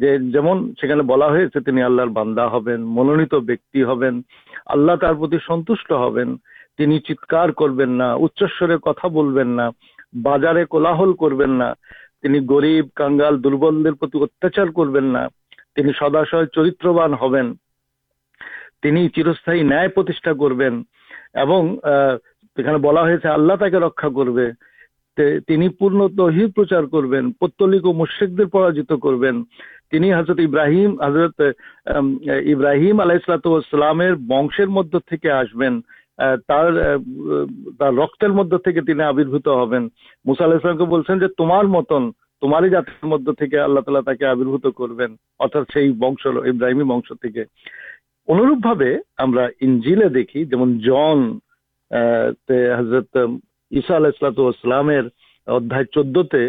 Speaker 3: যে যেমন সেখানে বলা হয়েছে, তিনি আল্লাহর বান্দা হবেন, মনোনীত ব্যক্তি হবেন, আল্লাহ তার প্রতি সন্তুষ্ট হবেন, তিনি চিৎকার করবেন না, উচ্চস্বরে কথা বলবেন না, বাজারে কোলাহল করবেন না, তিনি গরিব, কাঙ্গাল, দুর্বলদের প্রতি অত্যাচার করবেন না তিনি সদাশয় চরিত্রবান হবেন। তিনি চিরস্থায়ী ন্যায় প্রতিষ্ঠা করবেন এবং এখানে বলা হয়েছে আল্লাহ তাকে রক্ষা করবে তিনি পূর্ণ তহিদ প্রচার করবেন, পত্তলিক ও মুশ্রিকদের পরাজিত করবেন। তিনি হজরত ইব্রাহিম হজরত ইব্রাহিম আলাইসালামের বংশের মধ্য থেকে আসবেন তার তার রক্তের মধ্য থেকে তিনি আবির্ভূত হবেন। মুসা আলাইসালামকে বলছেন যে, তোমার মতন তোমারই জাতির মধ্য থেকে আল্লাহ তালা তাকে আবির্ভূত করবেন, অর্থাৎ সেই বংশ, ইব্রাহিমী বংশ থেকে। অনুরূপ ভাবে আমরা ইঞ্জিলে দেখি, যেমন জন হজরত ঈসা আলাইসালামের অধ্যায় চোদ্দতে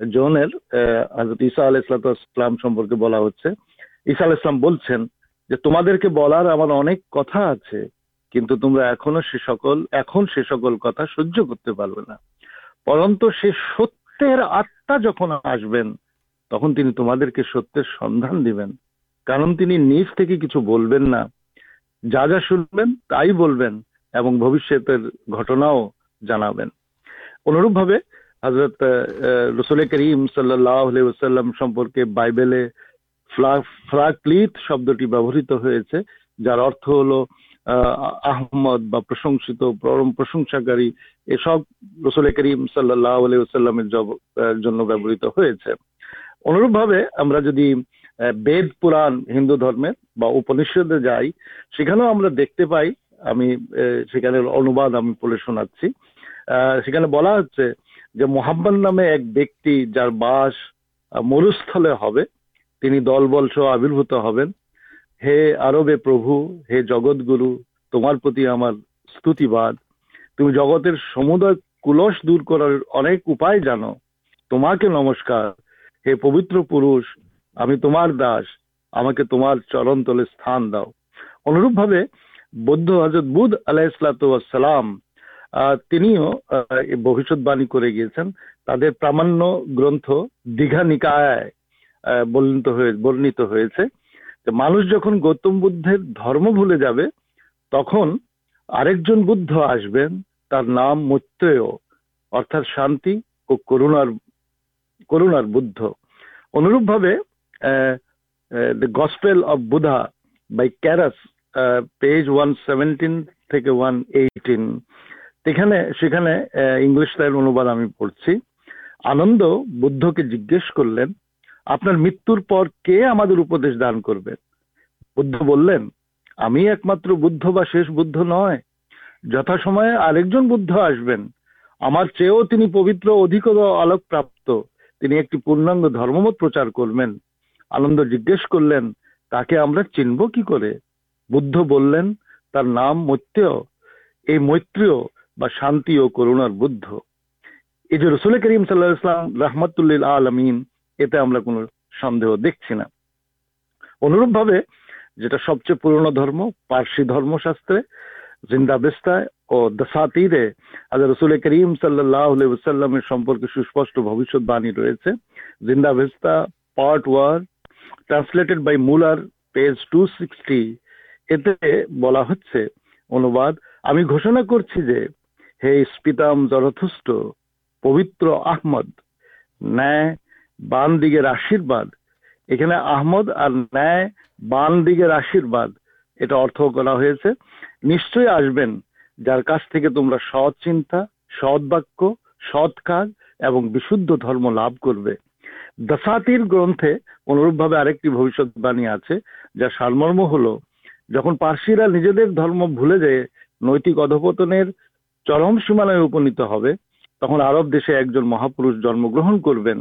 Speaker 3: জনের হজরত ঈসা আলাইসালাম সম্পর্কে বলা হচ্ছে। ঈসা আল ইসলাম বলছেন যে, তোমাদেরকে বলার আমার অনেক কথা আছে, কিন্তু তোমরা এখনও সে সকল, এখন সে সকল কথা সহ্য করতে পারবে না। পরন্ত সে সত্যের আত্মা যখন আসবেন, তখন তিনি তোমাদেরকে সত্যের সন্ধান দিবেন। কারণ তিনি নিজ থেকে কিছু বলবেন না। যা যা শুনবেন, তাই বলবেন এবং ভবিষ্যতের ঘটনাও জানাবেন। অনুরূপভাবে হজরত রসুল করিম সাল্লাহ সম্পর্কে বাইবেলে ফ্রাকলিত শব্দটি ব্যবহৃত হয়েছে, যার অর্থ হলো আহমদ বা প্রশংসিত পরম প্রশংসাকারী এসব রসুল করিম সাল্লাহ ওসাল্লামের জন্য ব্যবহৃত হয়েছে। অনুরূপভাবে আমরা যদি বেদ পুরাণ হিন্দু ধর্মের বা উপনিষদে যাই সেখানেও আমরা দেখতে পাই আমি আহ, সেখানের অনুবাদ আমি পড়ে শোনাচ্ছি সেখানে বলা হচ্ছে যে মোহাম্মদ নামে এক ব্যক্তি যার বাস মরুস্থলে হবে তিনি দলবল সহ আবির্ভূত হবেন হে আরবে প্রভু, হে জগৎগুরু, তোমার প্রতি আমার স্তুতিবাদ। তুমি জগতের সমুদয় কুলস দূর করার অনেক উপায় জানো। তোমাকে নমস্কার। হে পবিত্র পুরুষ, আমি তোমার দাস। আমাকে তোমার চরণ তলে স্থান দাও। অনুরূপভাবে বৌদ্ধ হজরত বুধ আলাইসালাম তিনিও ভবিষ্যৎবাণী করে গিয়েছেন। তাদের প্রামাণ্য গ্রন্থ দীঘা নিকায় বর্ণিত হয়ে বর্ণিত হয়েছে। মানুষ যখন গৌতম বুদ্ধের ধর্ম ভুলে যাবে, তখন আরেকজন বুদ্ধ আসবেন, তার নাম মৈত্রেয়, অর্থাৎ শান্তি ও করুণার করুণার বুদ্ধ। অনুরূপভাবে the gospel of Buddha by Carus page one seventeen থেকে ওয়ান এইটিন সেখানে সেখানে ইংলিশ লাইন অনুবাদ আমি পড়ছি। আনন্দ বুদ্ধকে জিজ্ঞেস করলেন আপনার মৃত্যুর পর কে আমাদের উপদেশ দান করবে? বুদ্ধ বললেন, আমি একমাত্র বুদ্ধ বা শেষ বুদ্ধ নয়। যথাসময়ে আরেকজন বুদ্ধ আসবেন। আমার চেয়েও তিনি পবিত্র অধিকতর আলোক প্রাপ্ত তিনি একটি পূর্ণাঙ্গ ধর্মমত প্রচার করবেন। আনন্দ জিজ্ঞেস করলেন, তাকে আমরা চিনব কি করে? বুদ্ধ বললেন, তার নাম মৈত্রেয়। এই মৈত্রেয় বা শান্তি ও করুণার বুদ্ধ। এই যে রসুল করিম সাল্লাহ ইসলাম রহমতুল্লিল আলমিন এতে আমরা কোনো সন্দেহ দেখছি না। অনুরূপভাবে যেটা সবচেয়ে পুরনো ধর্ম পার্সি ধর্মশাস্ত্রে জিন্দাবেস্তায় ও দসাতিরে আজ রসুল করিম সাল্লাহ সাল্লামের সম্পর্কে সুস্পষ্ট ভবিষ্যৎবাণী রয়েছে। Zend Avesta part one translated by Muller, page two sixty, এতে বলা হচ্ছে, অনুবাদ, আমি ঘোষণা করছি যে, হে স্পিতাম জরথুষ্ট পবিত্র আহমদ, ন্যায় বাম দিকের আশীর্বাদ। এখানে আহমদ আর ন্যায় বান দিকের আশীর্বাদ, এটা অর্থ করা হয়েছে। নিশ্চয়ই আসবেন, যার কাছ থেকে তোমরা সৎ চিন্তা, সৎ বাক্য, সৎ কাজ এবং বিশুদ্ধ ধর্ম লাভ করবে। দশাতির গ্রন্থে অনুরূপভাবে আরেকটি ভবিষ্যৎবাণী আছে, যা সারমর্ম হলো, যখন পার্সিরা নিজেদের ধর্ম ভুলে যেয়ে নৈতিক অধপতনের চরম সীমানায় উপনীত হবে, তখন আরব দেশে একজন মহাপুরুষ জন্মগ্রহণ করবেন।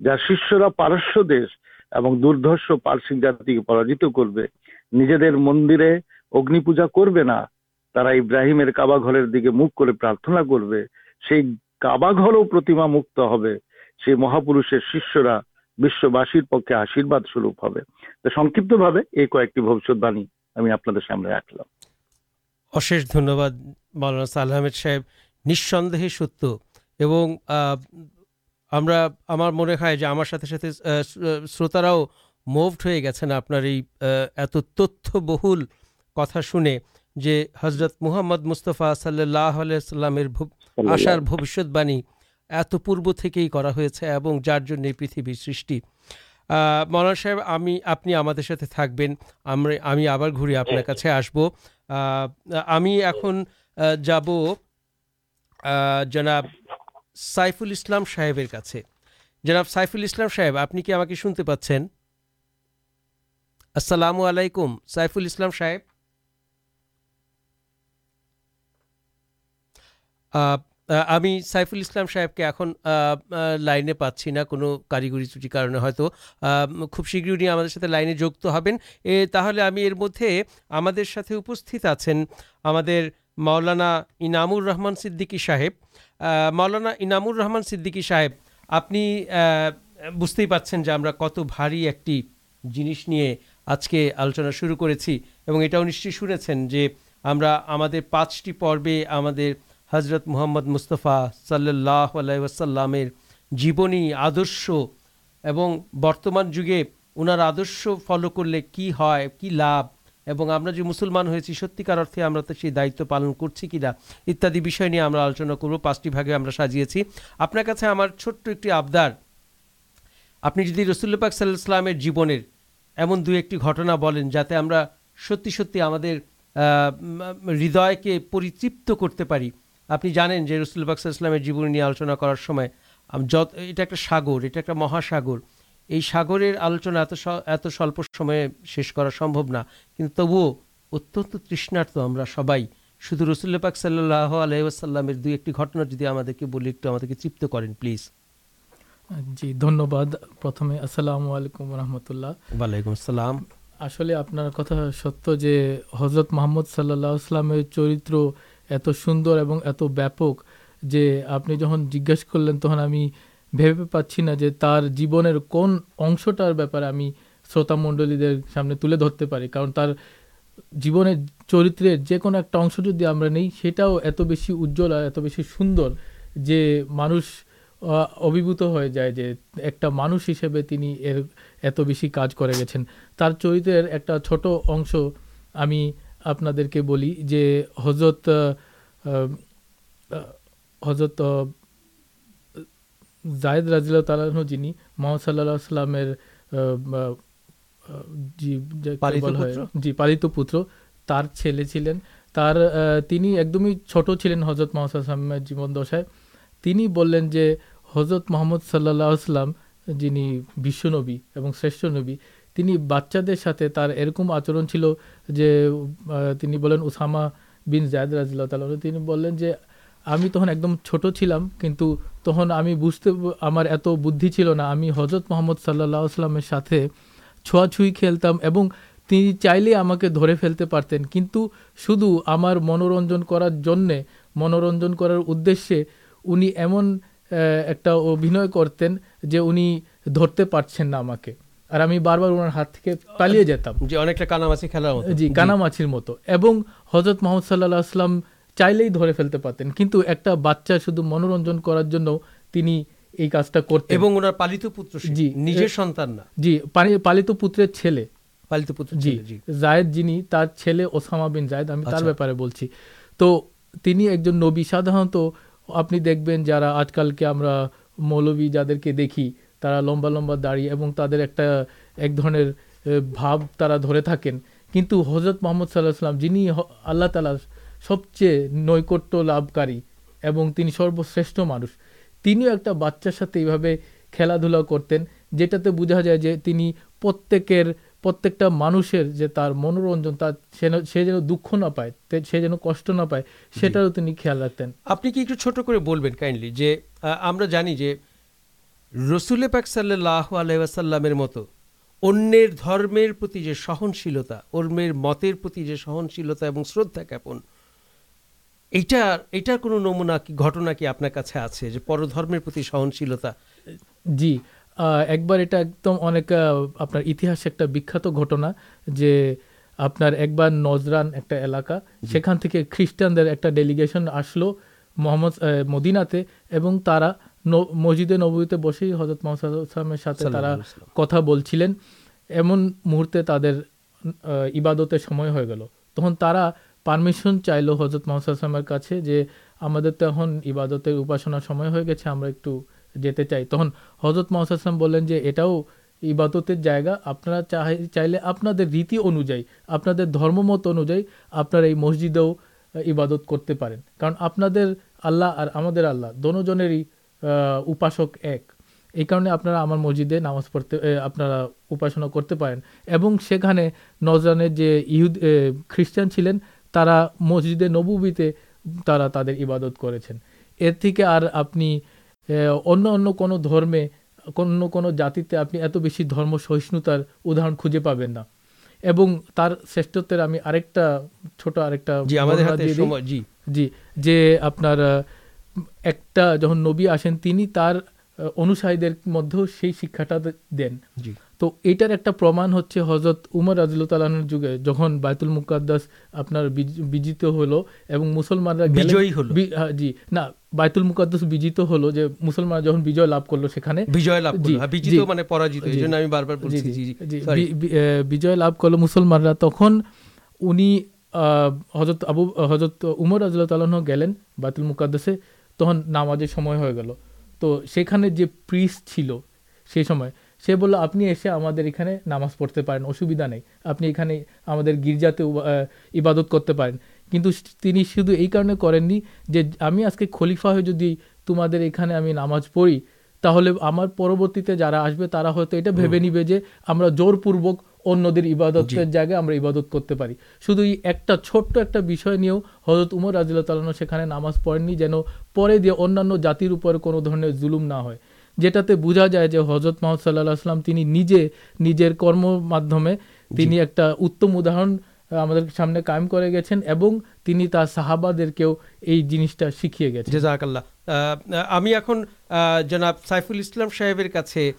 Speaker 3: যার শিষ্যরা পারস্য দেশ এবং দুর্ধর্ষ পার্সিক জাতিকে পরাজিত করবে। নিজেদের মন্দিরে অগ্নি পূজা করবে না, তারা ইব্রাহিমের কাবা ঘরের দিকে মুখ করে প্রার্থনা করবে। সেই কাবা ঘরও প্রতিমা মুক্ত হবে। সেই মহাপুরুষের শিষ্যরা বিশ্ববাসীর পক্ষে আশীর্বাদ স্বরূপ হবে। তো সংক্ষিপ্তভাবে এই কয়েকটি ভবিষ্যৎবাণী আমি আপনাদের সামনে রাখলাম।
Speaker 1: অশেষ ধন্যবাদ মাওলানা সাল আহমেদ সাহেব। নিঃসন্দেহে সত্য এবং আমরা আমার মনে হয় যে আমার সাথে সাথে শ্রোতারাও মুভড হয়ে গেছেন আপনার এই এত তথ্যবহুল কথা শুনে যে হজরত মুহাম্মদ মুস্তফা সাল্লাহ সাল্লামের আশার ভবিষ্যৎবাণী এত পূর্ব থেকেই করা হয়েছে এবং যার জন্য এই পৃথিবীর সৃষ্টি। মৌলানা সাহেব আমি আপনি আমাদের সাথে থাকবেন আমরা আমি আবার ঘুরে আপনার কাছে আসব। আমি এখন যাব জনাব সাইফুল ইসলাম সাহেবের কাছে। জনাব সাইফুল ইসলাম সাহেব, আপনি কি আমাকে শুনতে পাচ্ছেন? আসসালামু আলাইকুম, সাইফুল ইসলাম সাহেব। আমি সাইফুল ইসলাম সাহেবকে এখন লাইনে পাচ্ছি না, কোনো কারিগরি ত্রুটির কারণে হয়তো। খুব শীঘ্রই উনি আমাদের সাথে লাইনে যুক্ত হবেন। এ, তাহলে আমি এর মধ্যে আমাদের সাথে উপস্থিত আছেন আমাদের মাওলানা ইনামুর রহমান সিদ্দিকী সাহেব মাওলানা ইনামুর রহমান সিদ্দিকী সাহেব, আপনি বুঝতেই পাচ্ছেন যে আমরা কত ভারী একটি জিনিস নিয়ে আজকে আলোচনা শুরু করেছি এবং এটাও নিশ্চয়ই শুনেছেন যে আমরা আমাদের পাঁচটি পর্বে আমাদের হজরত মুহাম্মদ মুস্তফা সাল্লাহ আলাইসাল্লামের জীবনী, আদর্শ এবং বর্তমান যুগে ওনার আদর্শ ফলো করলে কি হয়, কি লাভ? এবং আমরা যে মুসলমান হয়েছি, সত্যিকার অর্থে আমরা তো সেই দায়িত্ব পালন করছি কিনা ইত্যাদি বিষয় নিয়ে আমরা আলোচনা করব। পাঁচটি ভাগে আমরা সাজিয়েছি। আপনার কাছে আমার ছোট্ট একটি আবদার। আপনি যদি রসুল্লা পাক সাল্লাহ সাল্লামের জীবনের এমন দু একটি ঘটনা বলেন, যাতে আমরা সত্যি সত্যি আমাদের হৃদয়কে পরিতৃপ্ত করতে পারি। আপনি জানেন যে রসুল পাক সাল্লাল্লাহু আলাইহি ইসলামের জীবনী নিয়ে আলোচনা করার সময় যত, এটা একটা সাগর, এটা একটা মহাসাগর। এই সাগরের আলোচনা এত এত স্বল্প সময়ে শেষ করা সম্ভব না। কিন্তু তবুও অত্যন্ত তৃষ্ণার্ত আমরা সবাই। শুধু রসুল্লা পাক সাল্লাহ আলহামের দুই একটি ঘটনা যদি আমাদেরকে বলি একটু আমাদেরকে তৃপ্ত করেন প্লিজ।
Speaker 4: জি ধন্যবাদ। প্রথমে আসসালামু আলাইকুম রহমতুল্লাহ।
Speaker 1: ওয়ালাইকুম আসসালাম।
Speaker 4: আসলে আপনার কথা সত্য যে হজরত মোহাম্মদ সাল্লাহ আসলামের চরিত্র এত সুন্দর এবং এত ব্যাপক যে আপনি যখন জিজ্ঞেস করলেন তখন আমি ভেবে পাচ্ছি না যে তার জীবনের কোন অংশটার ব্যাপারে আমি শ্রোতা মণ্ডলীদের সামনে তুলে ধরতে পারি। কারণ তার জীবনের চরিত্রের যে কোনো একটা অংশ যদি আমরা নেই, সেটাও এত বেশি উজ্জ্বল আর এত বেশি সুন্দর যে মানুষ অভিভূত হয়ে যায় যে একটা মানুষ হিসেবে তিনি এর এত বেশি কাজ করে গেছেন। তার চরিত্রের একটা ছোট অংশ আমি আপনাদেরকে বলি যে হজরত হজরত জায়দ রাজিল্লাহ তালাহ যিনি মোহাম্মদ সাল্লাহ আসলামের জি
Speaker 1: পালিত পুত্র?
Speaker 4: জি পালিত পুত্র তার ছেলে ছিলেন তার তিনি একদমই ছোট ছিলেন হজরত মোহাম্মদ সাল্লামের জীবন দশায় তিনি বললেন যে হজরত মোহাম্মদ সাল্লাহ আসলাম যিনি বিশ্বনবী এবং শ্রেষ্ঠ নবী তিনি বাচ্চাদের সাথে তার এরকম আচরণ ছিল যে তিনি বলেন উসামা বিন জায়দ রাজিল্লাহ তালন তিনি বললেন যে আমি তখন একদম ছোট ছিলাম কিন্তু তখন আমি বুঝতে আমার এত বুদ্ধি ছিল না। আমি হজরত মোহাম্মদ সাল্লাহ আসলামের সাথে ছোঁয়াছুঁই খেলতাম এবং তিনি চাইলে আমাকে ধরে ফেলতে পারতেন। কিন্তু শুধু আমার মনোরঞ্জন করার জন্যে মনোরঞ্জন করার উদ্দেশ্যে উনি এমন একটা অভিনয় করতেন যে উনি ধরতে পারছেন না আমাকে। আর আমি বারবার ওনার হাত থেকে পালিয়ে যেতাম।
Speaker 1: যে অনেকটা কানামাছি খেলার মতো।
Speaker 4: জি কানামাছির মতো। এবং হজরত মোহাম্মদ সাল্লাহ আসলাম চাইলেই ধরে ফেলতে পারতেন। কিন্তু একটা বাচ্চা শুধু মনোরঞ্জন করার জন্য তিনি এই কাজটা করতেন।
Speaker 1: এবং ওনার পালিত পুত্র
Speaker 4: জি।
Speaker 1: নিজের সন্তান না।
Speaker 4: জি পালিত পুত্রের ছেলে।
Speaker 1: পালিত পুত্র
Speaker 4: জি জায়েদ যিনি তার ছেলে ওসামা বিন জায়েদ আমি তার
Speaker 1: আচ্ছা।
Speaker 4: ব্যাপারে বলছি। তো তিনি একজন নবী। সাধারণত আপনি দেখবেন যারা আজকালকে আমরা মৌলবী যাদেরকে দেখি তারা লম্বা লম্বা দাড়ি এবং তাদের একটা এক ধরনের ভাব তারা ধরে থাকেন। কিন্তু হজরত মোহাম্মদ সাল্লাহ সাল্লাম যিনি আল্লাহ তালা সবচেয়ে নৈকট্য লাভকারী এবং তিনি সর্বশ্রেষ্ঠ মানুষ। তিনিও একটা বাচ্চার সাথে এইভাবে খেলাধুলা করতেন যেটাতে বোঝা যায় যে তিনি প্রত্যেকের প্রত্যেকটা মানুষের যে তার মনোরঞ্জন তার সে যেন- দুঃখ না পায় সে যেন কষ্ট না পায় সেটারও তিনি খেয়াল রাখতেন।
Speaker 1: আপনি কি একটু ছোট করে বলবেন কাইন্ডলি যে আমরা জানি যে রসুল পাক সাল্লাহ আলাইসাল্লামের মতো অন্যের ধর্মের প্রতি যে সহনশীলতা অন্যের মতের প্রতি যে সহনশীলতা এবং শ্রদ্ধা জ্ঞাপন এইটার এটার কোনো নমুনা কি ঘটনা কি আপনার কাছে আছে যে পরধর্মের প্রতি সহনশীলতা?
Speaker 4: জি একবার এটা একদম অনেক আপনার ইতিহাসে একটা বিখ্যাত ঘটনা যে আপনার একবার নজরান একটা এলাকা সেখান থেকে খ্রিস্টানদের একটা ডেলিগেশন আসলো মোহাম্মদ মদিনাতে এবং তারা ন- মসজিদে নবীতে বসেই হজরত মোহাম্মদ সাল্লামের সাথে তারা। কথা বলছিলেন। এমন মুহূর্তে তাদের ইবাদতের সময় হয়ে গেল। তখন তারা পারমিশন চাইলো হজরত মোহাম্মদ কাছে যে আমাদের তো এখন ইবাদতের উপাসনার সময় হয়ে গেছে, আমরা একটু যেতে চাই। তখন হজরত মোহাম্মদ বললেন যে, এটাও ইবাদতের জায়গা। আপনারা চাই চাইলে আপনাদের রীতি অনুযায়ী, আপনাদের ধর্মমত অনুযায়ী আপনারা এই মসজিদেও ইবাদত করতে পারেন। কারণ আপনাদের আল্লাহ আর আমাদের আল্লাহ দোনোজনেরই উপাসক এক। এই কারণে আপনারা আমার মসজিদে নামাজ পড়তে আপনারা উপাসনা করতে পারেন। এবং সেখানে নজরানের যে ইহুদ খ্রিস্টান ছিলেন তারা মসজিদে নবুবিতে তারা তাদের ইবাদত করেছেন। এর থেকে আর আপনি অন্য অন্য কোনো ধর্মে অন্য কোনো জাতিতে আপনি এত বেশি ধর্ম সহিষ্ণুতার উদাহরণ খুঁজে পাবেন না। এবং তার শ্রেষ্ঠত্বের আমি আরেকটা ছোট আরেকটা
Speaker 1: জি আমাদের হাতে সময় জি।
Speaker 4: জি যে আপনার একটা যখন নবী আসেন তিনি তার অনুসারীদের মধ্যেও সেই শিক্ষাটা দেন।
Speaker 1: জি।
Speaker 4: তো এটার একটা প্রমাণ হচ্ছে হজরত উমর রাজুল্লাহর যুগে যখন বাইতুল মুকাদ্দাস আপনার বিজিত হলো এবং মুসলমানরা
Speaker 1: বিজয়ী হলো।
Speaker 4: হ্যাঁ, জি। না বাইতুল মুকাদ্দাস বিজিত হলো যে মুসলমানরা যখন বিজয় লাভ করল সেখানে
Speaker 1: বিজয় লাভ করল। হ্যাঁ, বিজিত মানে পরাজিত এই জন্য আমি বারবার বলছি
Speaker 4: জি, বিজয় লাভ করল মুসলমানরা। তখন উনি হজরত আবু হজরত উমর রাজুল্লাহ তালাহ গেলেন বাতুল মুকাদ্দাসে। তখন নামাজের সময় হয়ে গেল। তো সেখানে যে প্রিস ছিল সেই সময় সে বলল আপনি এসে আমাদের এখানে নামাজ পড়তে পারেন অসুবিধা নেই। আপনি এখানে আমাদের গির্জাতে ইবাদত করতে পারেন। কিন্তু তিনি শুধু এই কারণে করেননি যে আমি আজকে খলিফা হয়ে যদি তোমাদের এখানে আমি নামাজ পড়ি তাহলে আমার পরবর্তীতে যারা আসবে তারা হয়তো এটা ভেবে নিবে যে আমরা জোরপূর্বক অন্যদের ইবাদতের জায়গায় আমরা ইবাদত করতে পারি। শুধু এই একটা ছোট্ট একটা বিষয় নিয়েও হজরত উমর রাজিল্লা তালানো সেখানে নামাজ পড়েননি যেন পরে দিয়ে অন্যান্য জাতির উপরে কোনো ধরনের জুলুম না হয়। যেটাতে বোঝা যায় যে হজরত মোহাম্মদ সাল্লাহ আসলাম তিনি নিজে নিজের কর্ম মাধ্যমে তিনি একটা উত্তম উদাহরণ আমাদের সামনে কায়েম করে গেছেন এবং তিনি তার সাহাবাদেরকেও এই জিনিসটা শিখিয়ে গেছেন।
Speaker 1: জেজাকাল্লাহ আমি এখন জনাব সাইফুল ইসলাম সাহেবের কাছে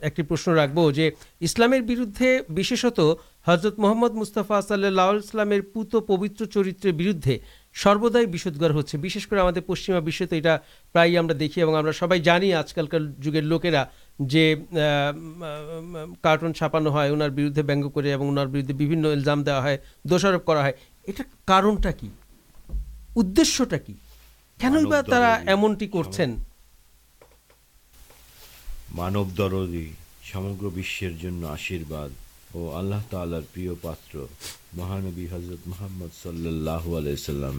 Speaker 1: একটি প্রশ্ন রাখব যে ইসলামের বিরুদ্ধে বিশেষত হজরত মোহাম্মদ মুস্তাফা সাল্লাহ ইসলামের পুত পবিত্র চরিত্রের বিরুদ্ধে সর্বদাই বিশুদ্গার হচ্ছে। বিশেষ করে আমাদের পশ্চিমা বিশ্বে তো এটা প্রায়ই আমরা দেখি এবং আমরা সবাই জানি আজকালকার যুগের লোকেরা যে কার্টুন ছাপানো হয় ওনার বিরুদ্ধে ব্যঙ্গ করে এবং ওনার বিরুদ্ধে বিভিন্ন ইলজাম দেওয়া হয় দোষারোপ করা হয়। এটার কারণটা কি? উদ্দেশ্যটা কি? কেনই বা তারা এমনটি করছেন?
Speaker 5: মানব দরদি সমগ্র বিশ্বের জন্য আশীর্বাদ। ও আল্লাহ তাআলার প্রিয় পাত্র, মহানবী হজরত মোহাম্মদ সাল্লাহ আলাইসাল্লাম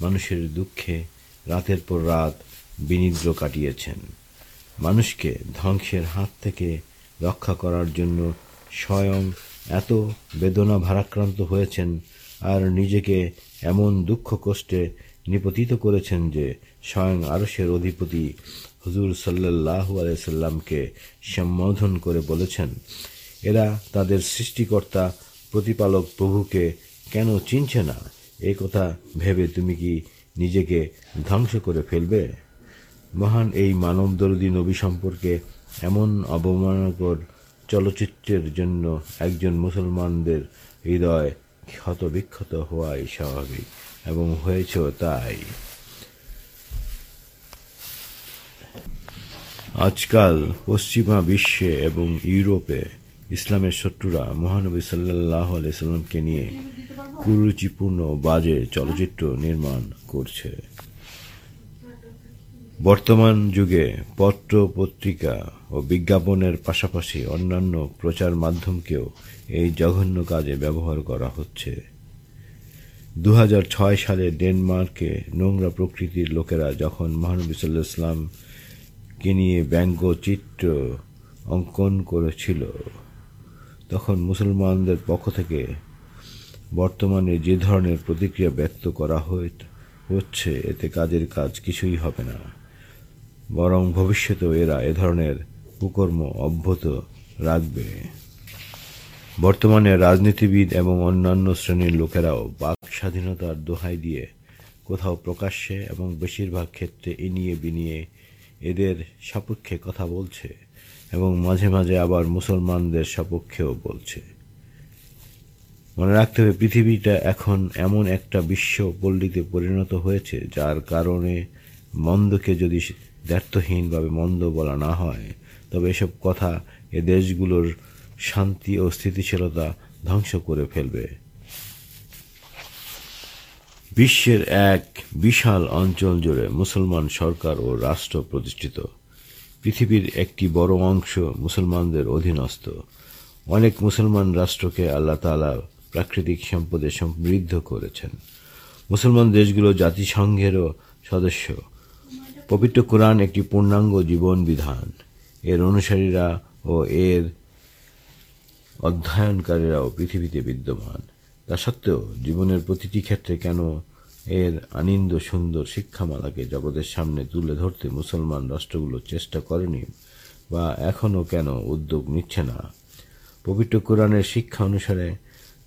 Speaker 5: মানুষের দুঃখে রাতের পর রাত বিনিদ্র কাটিয়েছেন। মানুষকে ধ্বংসের হাত থেকে রক্ষা করার জন্য স্বয়ং এত বেদনা ভারাক্রান্ত হয়েছেন আর নিজেকে এমন দুঃখ কষ্টে নিপতিত করেছেন যে স্বয়ং আরসের অধিপতি হুজুর সাল্লাল্লাহু আলাইসাল্লামকে সম্বোধন করে বলেছেন এরা তাদের সৃষ্টিকর্তা, প্রতিপালক প্রভুকে কেন চিনছে না? এই কথা ভেবে তুমি কি নিজেকে ধ্বংস করে ফেলবে? মহান এই মানবদরদী নবী সম্পর্কে এমন অবমাননাকর চলচ্চিত্রের জন্য একজন মুসলমানদের হৃদয় ক্ষত বিক্ষত হওয়াই স্বাভাবিক, এবং হয়েছে তাই। আজকাল পশ্চিমা বিশ্বে এবং ইউরোপে ইসলামের শত্রুরা মহানবী সাল্লাহ আলাইসাল্লামকে নিয়ে কুরুচিপূর্ণ বাজে চলচ্চিত্র নির্মাণ করছে। বর্তমান যুগে পত্র পত্রিকা ও বিজ্ঞাপনের পাশাপাশি অন্যান্য প্রচার মাধ্যমকেও এই জঘন্য কাজে ব্যবহার করা হচ্ছে। দু হাজার ছয় সালে ডেনমার্কে নোংরা প্রকৃতির লোকেরা যখন মহানবী সাল্লাহ ইসলামকে নিয়ে ব্যঙ্গ চিত্র অঙ্কন করেছিল তখন মুসলমানদের পক্ষ থেকে বর্তমানে যে ধরনের প্রতিক্রিয়া ব্যক্ত করা হচ্ছে, এতে কাজের কাজ কিছুই হবে না। বরং ভবিষ্যতেও এরা এ ধরনের কুকর্ম অব্যাহত রাখবে। বর্তমানে রাজনীতিবিদ এবং অন্যান্য শ্রেণির লোকেরাও বাক স্বাধীনতার দোহাই দিয়ে কোথাও প্রকাশ্যে এবং বেশিরভাগ ক্ষেত্রে এ নিয়ে বিনিয়ে এদের সপক্ষে কথা বলছে। এবং মাঝে মাঝে আবার মুসলমানদের সপক্ষেও বলছে। মনে রাখতে হবে, পৃথিবীটা এখন এমন একটা বিশ্ব পল্লীতে পরিণত হয়েছে, যার কারণে মন্দকে যদি দ্ব্যর্থহীনভাবে মন্দ বলা না হয়, তবে এসব কথা এ দেশগুলোর শান্তি ও স্থিতিশীলতা ধ্বংস করে ফেলবে। বিশ্বের এক বিশাল অঞ্চল জুড়ে মুসলমান সরকার ও রাষ্ট্র প্রতিষ্ঠিত। পৃথিবীর একটি বড় অংশ মুসলমানদের অধীনস্থ। অনেক মুসলমান রাষ্ট্রকে আল্লাহ তালা প্রাকৃতিক সম্পদে সমৃদ্ধ করেছেন। মুসলমান দেশগুলো জাতিসংঘেরও সদস্য। পবিত্র কোরআন একটি পূর্ণাঙ্গ জীবন বিধান। এর অনুসারীরা ও এর অধ্যয়নকারীরাও পৃথিবীতে বিদ্যমান। তা সত্ত্বেও জীবনের প্রতিটি ক্ষেত্রে কেন এর আনন্দ সুন্দর শিক্ষামালাকে জগতের সামনে তুলে ধরতে মুসলমান রাষ্ট্রগুলো চেষ্টা করেনি বা এখনও কেন উদ্যোগ নিচ্ছে না। পবিত্র কোরআনের শিক্ষা অনুসারে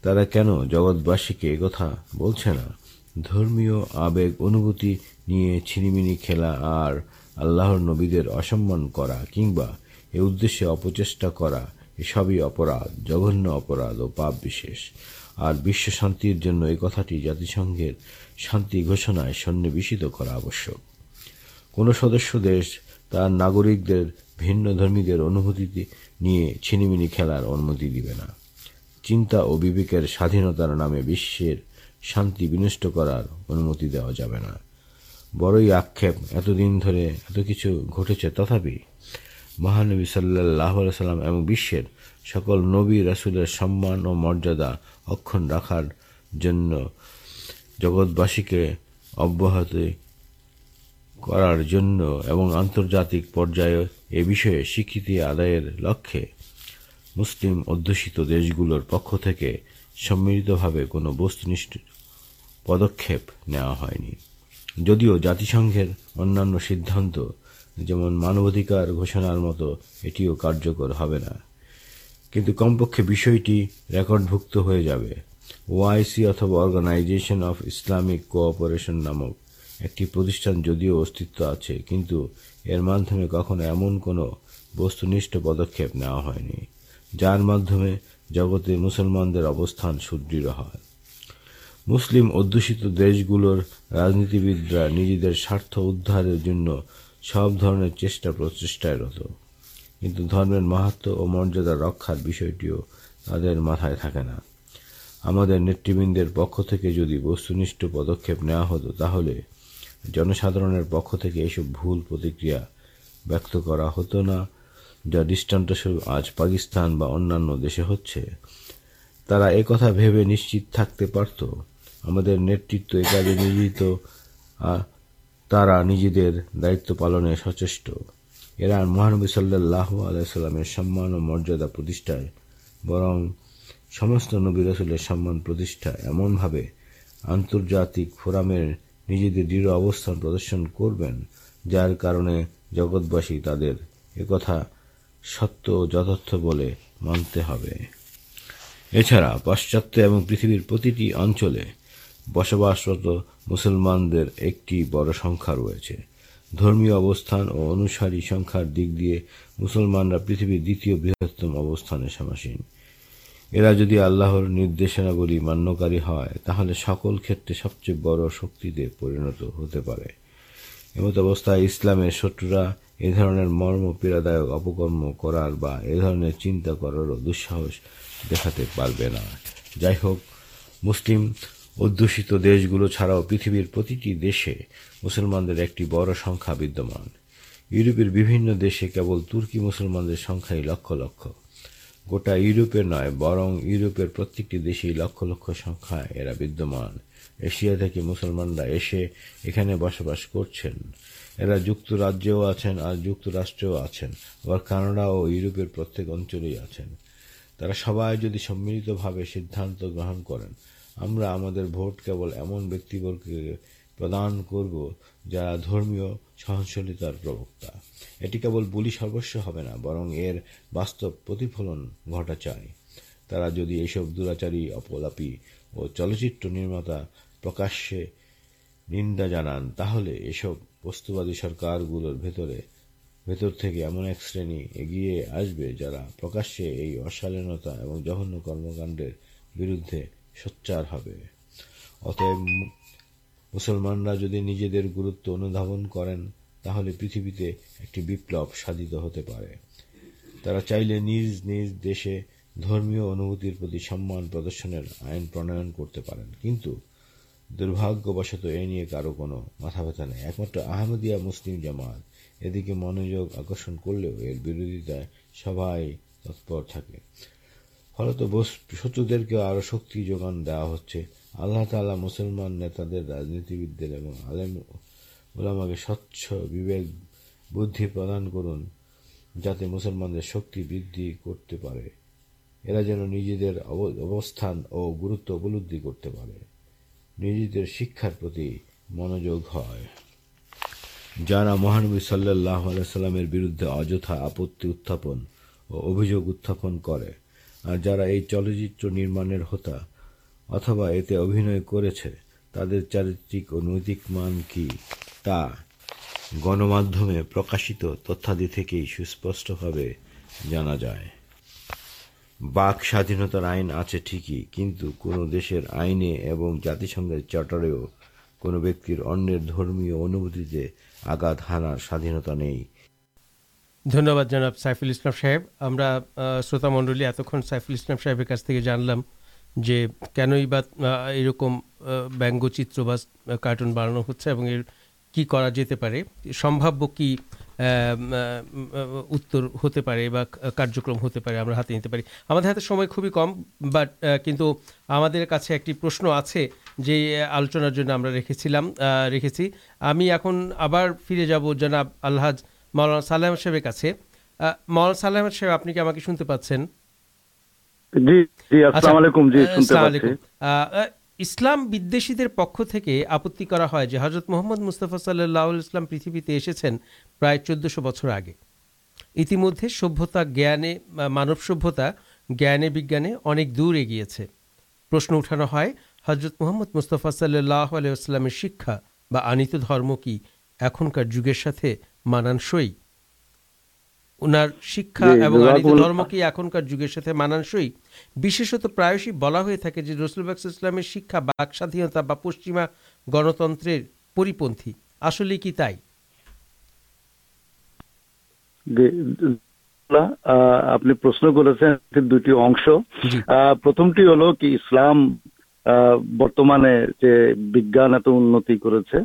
Speaker 5: তারা কেন জগৎবাসীকে কথা বলছে না? ধর্মীয় আবেগ অনুভূতি নিয়ে ছিনিমিনি খেলা আর আল্লাহর নবীদের অসম্মান করা কিংবা এ উদ্দেশ্যে অপচেষ্টা করা, এসবই অপরাধ, জঘন্য অপরাধ ও পাপ বিশেষ। আর বিশ্ব শান্তির জন্য এই কথাটি জাতিসংঘের শান্তি ঘোষণায় সন্নিবেশিত করা আবশ্যক। কোনো সদস্য দেশ তার নাগরিকদের ভিন্ন ধর্মীদের অনুভূতি নিয়ে ছিনিমিনি খেলার অনুমতি দিবে না। চিন্তা ও বিবেকের স্বাধীনতার নামে বিশ্বের শান্তি বিনষ্ট করার অনুমতি দেওয়া যাবে না। বড়ই আক্ষেপ এতদিন ধরে এত কিছু ঘটেছে। তথাপি মহানবী সাল্লাহ সাল্লাম এবং বিশ্বের সকল নবী রাসুলের সম্মান ও মর্যাদা অক্ষুণ রাখার জন্য জগৎবাসীকে অব্যাহত করার জন্য এবং আন্তর্জাতিক পর্যায়ে এ বিষয়ে স্বীকৃতি আদায়ের লক্ষ্যে মুসলিম অধ্যুষিত দেশগুলোর পক্ষ থেকে সম্মিলিতভাবে কোনো বস্তুনিষ্ঠ পদক্ষেপ নেওয়া হয়নি। যদিও জাতিসংঘের অন্যান্য সিদ্ধান্ত, যেমন মানবাধিকার ঘোষণার মতো, এটিও কার্যকর হবে না। কিন্তু কমপক্ষে বিষয়টি রেকর্ডভুক্ত হয়ে যাবে। ওআইসি অথবা অর্গানাইজেশন অফ ইসলামিক কোঅপারেশন নামক একটি প্রতিষ্ঠান যদিও অস্তিত্ব আছে, কিন্তু এর মাধ্যমে কখনো এমন কোনো বস্তুনিষ্ঠ পদক্ষেপ নেওয়া হয়নি, যার মাধ্যমে জগতে মুসলমানদের অবস্থান সুদৃঢ় হয়। মুসলিম অধ্যুষিত দেশগুলোর রাজনীতিবিদরা নিজেদের স্বার্থ উদ্ধারের জন্য সব ধরনের চেষ্টা প্রচেষ্টায় রত। কিন্তু ধর্মের মাহাত্ম ও মর্যাদা রক্ষার বিষয়টিও তাদের মাথায় থাকে না। আমাদের নেতৃবৃন্দের পক্ষ থেকে যদি বস্তুনিষ্ঠ পদক্ষেপ নেওয়া হতো, তাহলে জনসাধারণের পক্ষ থেকে এসব ভুল প্রতিক্রিয়া ব্যক্ত করা হতো না। যা দৃষ্টান্তস্বরূপ আজ পাকিস্তান বা অন্যান্য দেশে হচ্ছে। তারা কথা ভেবে নিশ্চিত থাকতে পারত। আমাদের নেতৃত্ব এ কাজে নিয়োজিত তারা নিজেদের দায়িত্ব পালনে সচেষ্ট। এরা মহানবী সাল্লাহ আলাইসাল্লামের সম্মান ও মর্যাদা প্রতিষ্ঠায়, বরং সমস্ত নবী রসুলের সম্মান প্রতিষ্ঠা এমনভাবে আন্তর্জাতিক ফোরামের নিজেদের দৃঢ় অবস্থান প্রদর্শন করবেন, যার কারণে জগৎবাসী তাদের একথা সত্য ও যথার্থ বলে মানতে হবে। এছাড়া পাশ্চাত্য এবং পৃথিবীর প্রতিটি অঞ্চলে বসবাসরত মুসলমানদের একটি বড় সংখ্যা রয়েছে। ধর্মীয় অবস্থান ও অনুসারী সংখ্যার দিক দিয়ে মুসলমানরা পৃথিবীর দ্বিতীয় বৃহত্তম অবস্থানে সমাসীন। এরা যদি আল্লাহর নির্দেশনাগুলি মান্যকারী হয়, তাহলে সকল ক্ষেত্রে সবচেয়ে বড় শক্তিতে পরিণত হতে পারে। এমত অবস্থায় ইসলামের শত্রুরা এ ধরনের মর্ম পীড়াদায়ক অপকর্ম করার বা এ ধরনের চিন্তা করারও দুঃসাহস দেখাতে পারবে না। যাই হোক, মুসলিম অধ্যুষিত দেশগুলো ছাড়াও পৃথিবীর প্রতিটি দেশে মুসলমানদের একটি বড় সংখ্যা বিদ্যমান। ইউরোপের বিভিন্ন দেশে কেবল তুর্কি মুসলমানদের সংখ্যাই লক্ষ লক্ষ। গোটা ইউরোপে নয়, বরং ইউরোপের প্রত্যেকটি দেশেই লক্ষ লক্ষ সংখ্যায় এরা বিদ্যমান। এশিয়া থেকে মুসলমানরা এসে এখানে বসবাস করছেন। এরা যুক্তরাজ্যেও আছেন আর যুক্তরাষ্ট্রেও আছেন, আবার কানাডা ও ইউরোপের প্রত্যেক অঞ্চলেই আছেন। তারা সবাই যদি সম্মিলিতভাবে সিদ্ধান্ত গ্রহণ করেন, আমরা আমাদের ভোট কেবল এমন ব্যক্তিবর্গকে প্রদান করব যারা ধর্মীয় সহনশীলতার প্রবক্তা। এটি কেবল বুলি সর্বস্ব হবে না, বরং এর বাস্তব প্রতিফলন ঘটা চায় তারা যদি এসব দুরাচারী, অপলাপী ও চলচ্চিত্র নির্মাতা প্রকাশ্যে নিন্দা জানান, তাহলে এসব বস্তুবাদী সরকারগুলোর ভেতরে, ভেতর থেকে এমন এক শ্রেণি এগিয়ে আসবে যারা প্রকাশ্যে এই অশালীনতা এবং জঘন্য কর্মকাণ্ডের বিরুদ্ধে সোচ্চার হবে। অতএব মুসলমানরা যদি নিজেদের গুরুত্ব অনুধাবন করেন, তাহলে পৃথিবীতে একটি বিপ্লব সাধিত হতে পারে। তারা চাইলে নিজ নিজ দেশে ধর্মীয় অনুভূতির প্রতি সম্মান প্রদর্শনের আইন প্রণয়ন করতে পারেন। কিন্তু দুর্ভাগ্যবশত এ নিয়ে কারও কোনো মাথা ব্যথা নেই। একমাত্র আহমদিয়া মুসলিম জামাত এদিকে মনোযোগ আকর্ষণ করলেও এর বিরোধিতায় সবাই তৎপর থাকে। ফলত শত্রুদেরকে আরও শক্তি যোগান দেওয়া হচ্ছে। আল্লাহ তালা মুসলমান নেতাদের, রাজনীতিবিদদের এবং আলেম ওলামাকে স্বচ্ছ বিবেক, বুদ্ধি প্রদান করুন যাতে মুসলমানদের শক্তি বৃদ্ধি করতে পারে। এরা যেন নিজেদের অবস্থান ও গুরুত্ব উপলব্ধি করতে পারে। নিজেদের শিক্ষার প্রতি মনোযোগ হয়। যারা মহানবী সাল্লাহ সাল্লামের বিরুদ্ধে অযথা আপত্তি উত্থাপন ও অভিযোগ উত্থাপন করে, আর যারা এই চলচ্চিত্র নির্মাণের হতা অথবা এতে অভিনয় করেছে, তাদের চারিত্রিক ও নৈতিক মান কি তা গণমাধ্যমে প্রকাশিত তথ্যাদি থেকেই সুস্পষ্টভাবে জানা যায়। বাক স্বাধীনতার আইন আছে ঠিকই, কিন্তু কোনো দেশের আইনে এবং জাতিসংঘের চার্টারেও কোনো ব্যক্তির অন্যের ধর্মীয় অনুভূতিতে আঘাত হানার স্বাধীনতা নেই।
Speaker 1: ধন্যবাদ জনাব সাইফুল ইসলাম সাহেব। আমরা শ্রোতা মণ্ডলী এতক্ষণ সাইফুল ইসলাম সাহেবের কাছ থেকে জানলাম যে কেনই বা এরকম ব্যঙ্গচিত্র বা কার্টুন বানানো হচ্ছে এবং এর কি করা যেতে পারে, সম্ভাব্য কি উত্তর হতে পারে বা কার্যক্রম হতে পারে আমরা হাতে নিতে পারি। আমাদের হাতে সময় খুবই কম বাট কিন্তু আমাদের কাছে একটি প্রশ্ন আছে যে আলোচনার জন্য আমরা রেখেছিলাম রেখেছি। আমি এখন আবার ফিরে যাব জনাব আলহাজ মাওলানা সালাম সাহেবের কাছে। মাওলানা সালাম সাহেব, আপনি কি আমাকে শুনতে পাচ্ছেন?
Speaker 3: জি জি আসসালামু আলাইকুম জি শুনতে
Speaker 1: পাচ্ছি। ইসলাম বিদ্বেষীদের পক্ষ থেকে আপত্তি করা হয় যে হজরত মোহাম্মদ মুস্তফা সাল্লাহ ইসলাম পৃথিবীতে এসেছেন প্রায় চোদ্দশো বছর আগে। ইতিমধ্যে সভ্যতা জ্ঞানে মানব সভ্যতা জ্ঞানে বিজ্ঞানে অনেক দূর এগিয়েছে। প্রশ্ন উঠানো হয় হজরত মোহাম্মদ মুস্তফা সাল্লাহ আলাইস্লামের শিক্ষা বা আনিত ধর্ম কি এখনকার যুগের সাথে মানানসই? ওনার শিক্ষা এবং আনিত ধর্ম কি এখনকার যুগের সাথে মানানসই? বিশেষত প্রায়শই বলা হয়ে থাকে যে রসুলবাক ইসলামের শিক্ষা বাক স্বাধীনতা বা পশ্চিমা গণতন্ত্রের পরিপন্থী। আসলে কি তাই?
Speaker 3: আপনি প্রশ্ন করেছেন দুটি অংশ। প্রথমটি হলো কি ইসলাম বর্তমানে যে বিজ্ঞান এত উন্নতি করেছে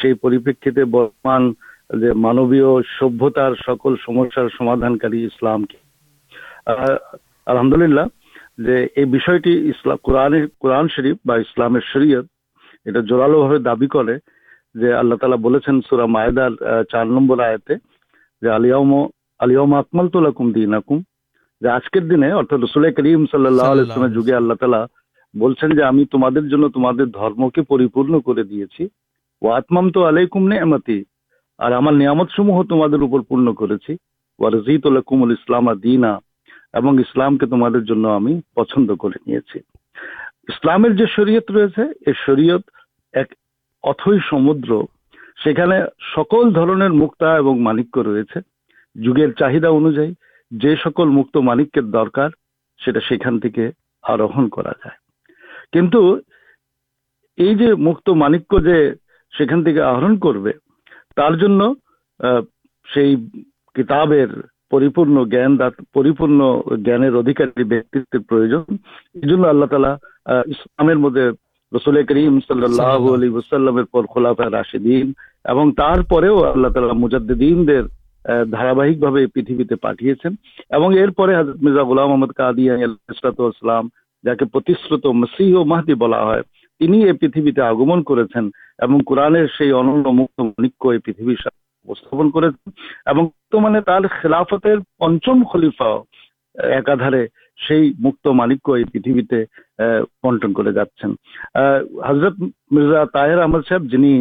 Speaker 3: সেই পরিপ্রেক্ষিতে বর্তমান যে মানবীয় সভ্যতার সকল সমস্যার সমাধানকারী ইসলামকে আলহামদুলিল্লাহ যে এই বিষয়টি ইসলাম কোরআনের কোরআন শরীফ বা ইসলামের শরীয়ত এটা জোরালোভাবে দাবি করে যে আল্লাহ তালা বলেছেন সুরা মায়দার চার নম্বর আয়াতে যে আলিয়াম আলিয়াম আকমাল তোলাকুম দিন আকুম যে আজকের দিনে অর্থাৎ রসুল করিম সাল্লাহ ইসলামের যুগে আল্লাহ তালা বলছেন যে আমি তোমাদের জন্য তোমাদের ধর্মকে পরিপূর্ণ করে দিয়েছি। ও আত্মাম তো আলাইকুম নেমাতি। আর আমার নিয়ামত সমূহ তোমাদের উপর পূর্ণ করেছি। ওয়ারজিতুল ইসলাম দিনা, এবং ইসলামকে তোমাদের জন্য আমি পছন্দ করে নিয়েছি। ইসলামের যে শরীয়ত রয়েছে এই শরীয়ত এক অথই সমুদ্র। সেখানে সকল ধরনের মুক্তা এবং মানিক্য রয়েছে। যুগের চাহিদা অনুযায়ী যে সকল মুক্ত মানিক্যের দরকার, সেটা সেখান থেকে আরোহণ করা যায়। কিন্তু এই যে মুক্ত মানিক্য যে সেখান থেকে আহরণ করবে তার জন্য সেই কিতাবের পরিপূর্ণ জ্ঞান পরিপূর্ণ জ্ঞানের অধিকারী ব্যক্তিত্বের প্রয়োজন। এই জন্য আল্লাহ তালা ইসলামের মধ্যে রসুল করিম সাল্লাহ আলী ওসাল্লামের পর খোলাফা রাশেদিন এবং তারপরেও আল্লাহ তালা মুজাদ্দিনদের ধারাবাহিকভাবে পৃথিবীতে পাঠিয়েছেন এবং এরপরে হজরত মির্জা গুলাম মোহাম্মদ কাদিয়াম যাকে প্রতিশ্রুত মসিহ ও মাহদি বলা হয় তিনি এই পৃথিবীতে আগমন করেছেন। এবং কোরআনের সেই অনন্য মুক্ত মাণিক্য এই পৃথিবীর সাথে উপস্থাপন করেছেন এবং বর্তমানে তার খেলাফতের পঞ্চম খলিফা একাধারে সেই মুক্ত মালিক্য এই পৃথিবীতে বন্টন করে যাচ্ছেন। হজরত মির্জা তাহের আহমদ সাহেব, যিনি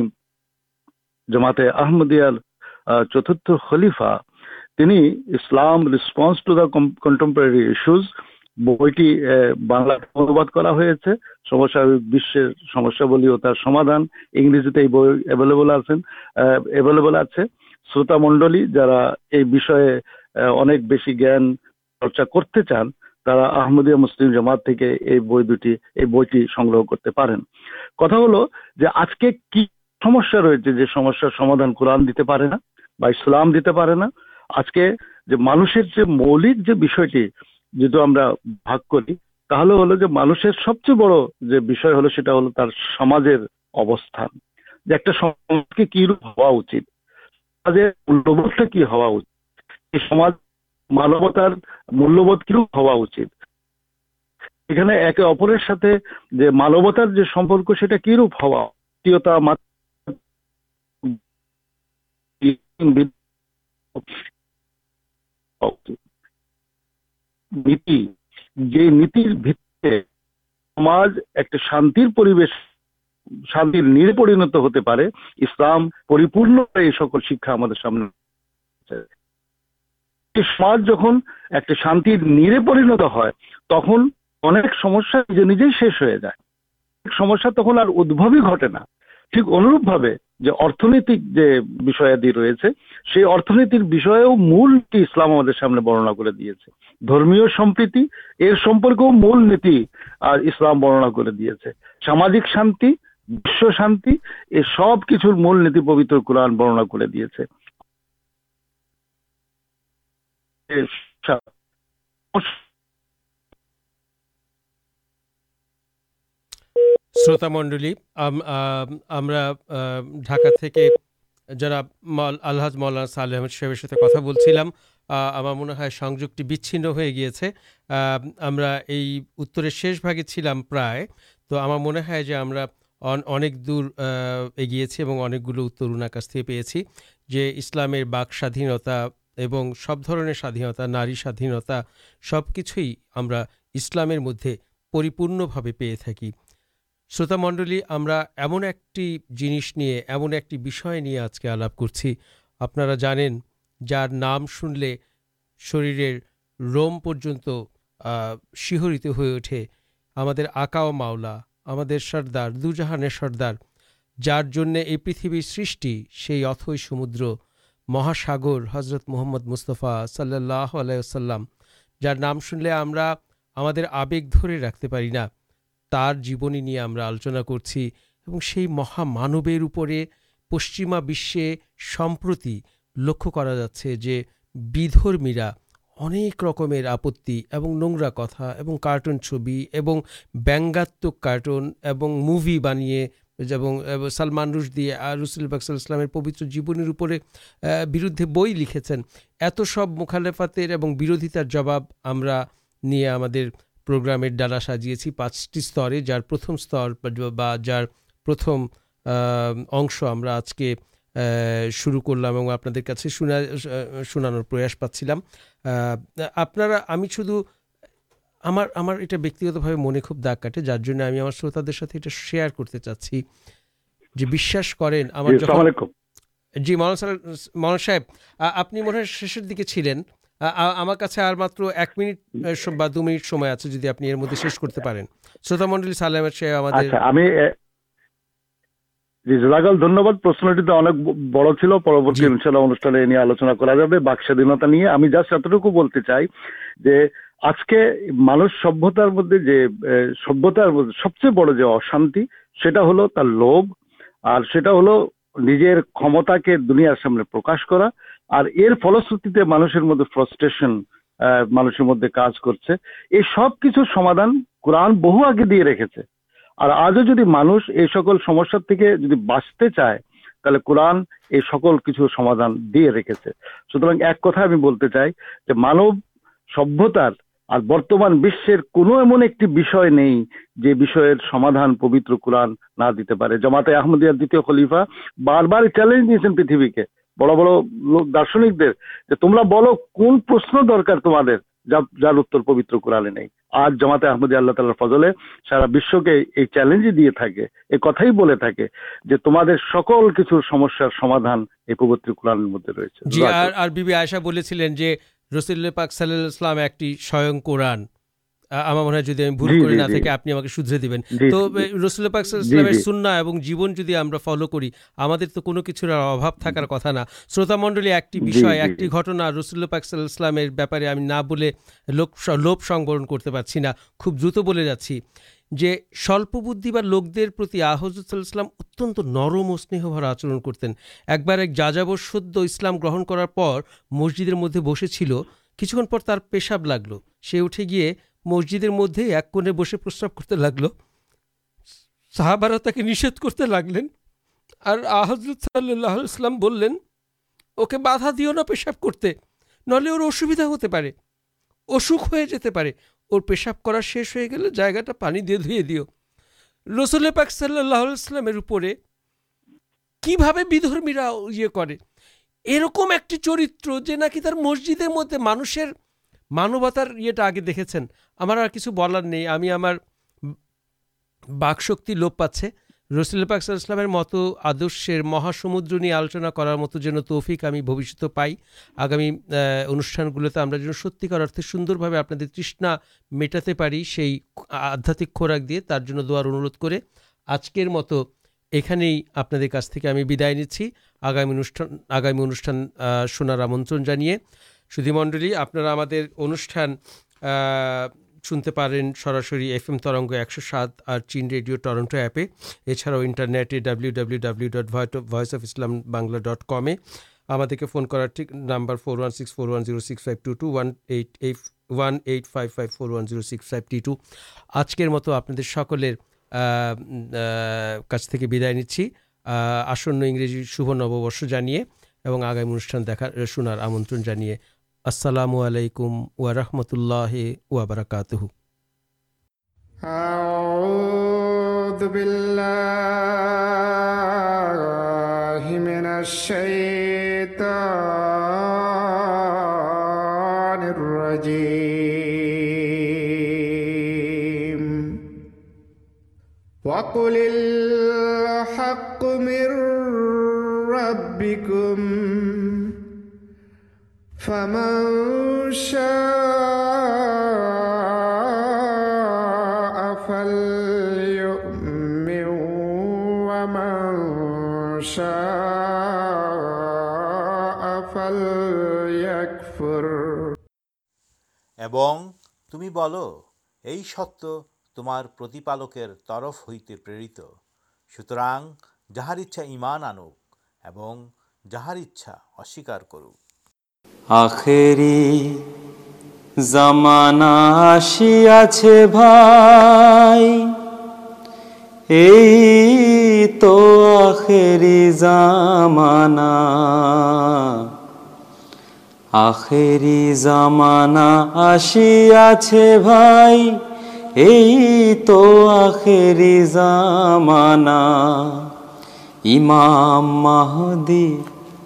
Speaker 3: জামাতে আহমদিয়ার চতুর্থ খলিফা, তিনি Islam response to the contemporary issues বইটি বাংলা অনুবাদ করা হয়েছে। সমস্যা, বিশ্বের সমস্যাবলী ও তার সমাধান। ইংরেজিতে এই বই অ্যাভেলেবল আছেন অ্যাভেলেবল আছে। শ্রোতা মণ্ডলী যারা এই বিষয়ে অনেক বেশি জ্ঞান চর্চা করতে চান, তারা আহমদিয়া মুসলিম জামাত থেকে এই বই দুটি, এই বইটি সংগ্রহ করতে পারেন। কথা হলো যে আজকে কি সমস্যা রয়েছে যে সমস্যার সমাধান কোরআন দিতে পারে না বা ইসলাম দিতে পারে না? আজকে যে মানুষের যে মৌলিক যে বিষয়টি যদি আমরা ভাগ করি, তাহলে হলো যে মানুষের সবচেয়ে বড় যে বিষয় হলো সেটা হলো তার সমাজের অবস্থান। যে একটা সমাজকে কি হওয়া উচিত? সমাজের মূল্যবোধটা কি হওয়া উচিত? এই সমাজ মানবতার মূল্যবোধ কিরূপ হওয়া উচিত? এখানে একে অপরের সাথে যে মানবতার যে সম্পর্ক, সেটা কিরূপ হওয়া? আত্মীয়তা নীতি, যে নীতির ভিত্তিতে সমাজ একটা শান্তির পরিবেশ, শান্তির নিরে পরিণত হতে পারে, ইসলাম পরিপূর্ণ এই সকল শিক্ষা আমাদের সামনে সমাজ যখন একটা শান্তির নিরে পরিণত হয়, তখন অনেক সমস্যা নিজে নিজেই শেষ হয়ে যায়। সমস্যা তখন আর উদ্ভবই ঘটে না। ঠিক অনুরূপভাবে যে অর্থনৈতিক যে বিষয়াদি রয়েছে, সেই অর্থনীতির বিষয়েও মূল নীতি ইসলাম আমাদের সামনে বর্ণনা করে দিয়েছে। ধর্মীয় সম্প্রীতি, এর সম্পর্কেও মূল নীতি, আর ইসলাম বর্ণনা করে দিয়েছে। সামাজিক শান্তি, বিশ্ব শান্তি, এ সব কিছুর মূল নীতি পবিত্র কোরআন বর্ণনা করে দিয়েছে।
Speaker 1: শ্রোতা মণ্ডলী আমরা ঢাকা থেকে যারা আলহাজ মৌলানা সালে আহমেদ সাহেবের সাথে কথা বলছিলাম। আমার মনে হয় সংযোগটি বিচ্ছিন্ন হয়ে গিয়েছে। আমরা এই উত্তরের শেষ ভাগে ছিলাম প্রায়। তো আমার মনে হয় যে আমরা অনেক দূর এগিয়েছি এবং অনেকগুলো উত্তর উনার কাছ থেকে পেয়েছি। যে ইসলামের বাক স্বাধীনতা এবং সব ধরনের স্বাধীনতা, নারী স্বাধীনতা সব কিছুই আমরা ইসলামের মধ্যে পরিপূর্ণভাবে পেয়ে থাকি। শ্রোতামণ্ডলী আমরা এমন একটি জিনিস নিয়ে, এমন একটি বিষয় নিয়ে আজকে আলাপ করছি। আপনারা জানেন যার নাম শুনলে শরীরের রোম পর্যন্ত শিহরিত হয়ে ওঠে। আমাদের আকাও মাওলা, আমাদের সর্দার দুজাহানের সর্দার, যার জন্যে এই পৃথিবীর সৃষ্টি, সেই অথই সমুদ্র, মহাসাগর হজরত মোহাম্মদ মুস্তফা সাল্লাহ আলাইসাল্লাম যার নাম শুনলে আমরা আমাদের আবেগ ধরে রাখতে পারি না। তার জীবনী নিয়ে আমরা আলোচনা করছি এবং সেই মহামানবের উপরে পশ্চিমা বিশ্বে সম্প্রতি লক্ষ্য করা যাচ্ছে যে বিধর্মীরা অনেক রকমের আপত্তি এবং নোংরা কথা এবং কার্টুন ছবি এবং ব্যঙ্গাত্মক কার্টুন এবং মুভি বানিয়ে এবং সালমান রুশদি আর রুসুল বাকসাল ইসলামের পবিত্র জীবনের উপরে বিরুদ্ধে বই লিখেছেন। এত সব মুখালেফাতের এবং বিরোধিতার জবাব আমরা নিয়ে আমাদের প্রোগ্রামের ডালা সাজিয়েছি পাঁচটি স্তরে, যার প্রথম স্তর বা যার প্রথম অংশ আমরা আজকে শুরু করলাম এবং আপনাদের কাছে শোনা শোনানোর প্রয়াস পাচ্ছিলাম। আপনারা আমি শুধু আমার আমার এটা ব্যক্তিগতভাবে মনে খুব দাগ কাটে যার জন্য আমি আমার শ্রোতাদের সাথে এটা শেয়ার করতে চাচ্ছি। যে বিশ্বাস করেন আমার যখন জি মৌলানা সাহেব আপনি মনে হয় শেষের দিকে ছিলেন। আমার কাছে আর মাত্র এক মিনিট বা দু মিনিট সময় আছে যদি আপনি এর মধ্যে শেষ করতে পারেন। শ্রোতা মন্ডলী সালামের সাহেব আমাদের
Speaker 3: আচ্ছা, আমি জি ধন্যবাদ। অনেক বড় ছিল। পরবর্তী ইনশাল্লাহ অনুষ্ঠানে নিয়ে আলোচনা করা যাবে। বাক স্বাধীনতা নিয়ে আমি জাস্ট এতটুকু বলতে চাই যে আজকে মানুষ সভ্যতার মধ্যে যে সভ্যতার মধ্যে সবচেয়ে বড় যে অশান্তি সেটা হলো তার লোভ আর সেটা হলো নিজের ক্ষমতাকে দুনিয়ার সামনে প্রকাশ করা আর এর ফলশ্রুতিতে মানুষের মধ্যে ফ্রাস্ট্রেশন মানুষের মধ্যে কাজ করছে। এই সব কিছুর সমাধান কোরআন বহু আগে দিয়ে রেখেছে। আর আজও যদি মানুষ এই সকল সমস্যার থেকে যদি বাঁচতে চায়, তাহলে কোরআন এই সকল কিছু সমাধান দিয়ে রেখেছে। সুতরাং এক কথা আমি বলতে চাই যে মানব সভ্যতার আর বর্তমান বিশ্বের কোনো এমন একটি বিষয় নেই যে বিষয়ের সমাধান পবিত্র কোরআন না দিতে পারে। জামাতে আহমদিয়ার দ্বিতীয় খলিফা বারবার চ্যালেঞ্জ দিয়েছেন পৃথিবীকে। বড় বড় লোক দার্শনিকদের যে তোমরা বলো কোন প্রশ্ন দরকার তোমাদের? যার উত্তর পবিত্র কোরআনে নেই। আজ জামাতে আহমদি আল্লাহ তালার ফজলে সারা বিশ্বকে এই চ্যালেঞ্জই দিয়ে থাকে এ কথাই বলে থাকে যে তোমাদের সকল কিছুর সমস্যার সমাধান এই পবিত্র কোরআনের মধ্যে রয়েছে।
Speaker 1: আর বিবি আয়সা বলেছিলেন যে রসুল্লাহ পাক সাল্লাহ ইসলাম একটি স্বয়ং কোরআন। আমার মনে হয় যদি আমি ভুল করে না। থেকে আপনি আমাকে শুধরে দিবেন। তো
Speaker 3: জি।
Speaker 1: রসুল্লাহ পাক ইসলামের
Speaker 3: জি।
Speaker 1: সুন্নাহ এবং জীবন যদি আমরা ফলো করি আমাদের তো কোনো কিছুর আর অভাব থাকার কথা না। শ্রোতা মণ্ডলী একটি বিষয় একটি ঘটনা রসুল্লাহ পাক ইসলামের ব্যাপারে আমি না বলে লোক লোভ সংবরণ করতে পারছি না খুব দ্রুত বলে যাচ্ছি। যে স্বল্প বুদ্ধি বা লোকদের প্রতি আহজুদ্দাল্লাম অত্যন্ত নরম ও স্নেহভরা আচরণ করতেন। একবার এক যাযাবর সদ্য ইসলাম গ্রহণ করার পর মসজিদের মধ্যে বসেছিল। কিছুক্ষণ পর তার পেশাব লাগল। সে উঠে গিয়ে মসজিদের মধ্যে এক কোণে বসে প্রস্রাব করতে লাগল। সাহাবারা তাকে নিষেধ করতে লাগলেন। আর আহজরত সাল্লাহ ইসলাম বললেন, ওকে বাধা দিও না পেশাব করতে নলে ওর অসুবিধা হতে পারে, অসুখ হয়ে যেতে পারে। ওর পেশাব করা শেষ হয়ে গেলে জায়গাটা পানি দিয়ে ধুয়ে দিও। রসুল পাক সাল্লাহ ইসলামের উপরে কীভাবে বিধর্মীরা ইয়ে করে? এরকম একটি চরিত্র যে নাকি তার মসজিদের মধ্যে মানুষের মানবতার ইয়েটা আগে দেখেছেন। আমার আর কিছু বলার নেই। আমি আমার বাকশক্তি লোপ পাচ্ছে। রসুল ইসলামের মতো আদর্শের মহাসমুদ্র নিয়ে আলোচনা করার মতো যেন তৌফিক আমি ভবিষ্যতে পাই, আগামী অনুষ্ঠানগুলোতে আমরা যেন সত্যিকার অর্থে সুন্দরভাবে আপনাদের তৃষ্ণা মেটাতে পারি সেই আধ্যাত্মিক খোরাক দিয়ে, তার জন্য দোয়ার অনুরোধ করে আজকের মতো এখানেই আপনাদের কাছ থেকে আমি বিদায় নিচ্ছি। আগামী অনুষ্ঠান আগামী অনুষ্ঠান শোনার আমন্ত্রণ জানিয়ে সুধীমণ্ডলী আপনারা আমাদের অনুষ্ঠান শুনতে পারেন সরাসরি এফ এম তরঙ্গ একশো সাত আর চীন রেডিও টরন্টো অ্যাপে। এছাড়াও ইন্টারনেটে W W W dot voice of Islam Bangla dot কমে আমাদেরকে ফোন করার ঠিক number four one six four one zero six five two two one eight eight one eight five five four one zero six five টি two আজকের মতো আপনাদের সকলের কাছ থেকে বিদায় নিচ্ছি। আসন্ন ইংরেজি শুভ নববর্ষ জানিয়ে এবং আগামী অনুষ্ঠান দেখার শোনার আমন্ত্রণ জানিয়ে আসসালামু আলাইকুম ওয়া রাহমাতুল্লাহ ওয়া বারাকাতুহু
Speaker 6: أعوذ بالله من الشيطان الرجيم وقل الحق من ربكم فمن شاء فليؤمن ومن شاء فليكفر
Speaker 7: এবং তুমি বলো এই সত্য তোমার প্রতিপালকের তরফ হইতে প্রেরিত সুতরাং যাহার ইচ্ছা ঈমান আনুক এবং যাহার ইচ্ছা অস্বীকার করুক
Speaker 8: আখেরি জামানা আসিয়াছে ভাই। এই তো আখেরি জামানা। আখেরি জামানা আসিয়াছে ভাই। এই তো আখেরি জামানা। ইমাম মাহদি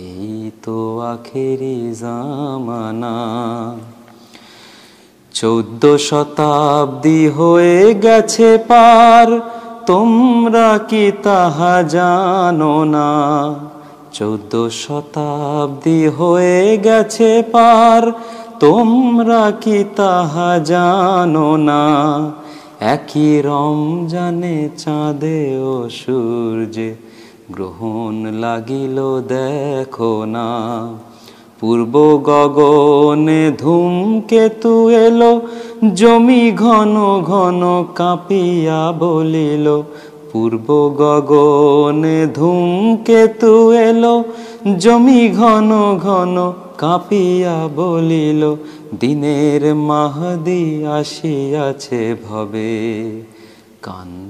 Speaker 8: এই তো আখেরি জামানা। চৌদ্দ শতাব্দী হয়ে গেছে পার, তোমরা কি তাহা জানো না? চৌদ্দ শতাব্দী হয়ে গেছে পার, তোমরা কি তাহা জানো না? একই রমজানে চাঁদে ও সূর্যে গ্রহণ লাগিল দেখো না। পূর্ব গগনে ধূমকেতু এলো, জমি ঘন ঘন কাঁপিয়া বলিল, পূর্ব গগনে ধূমকেতু এলো, জমি ঘন ঘন কাঁপিয়া বলিল, দিনের মাহদি আসিয়াছে ভবে। কান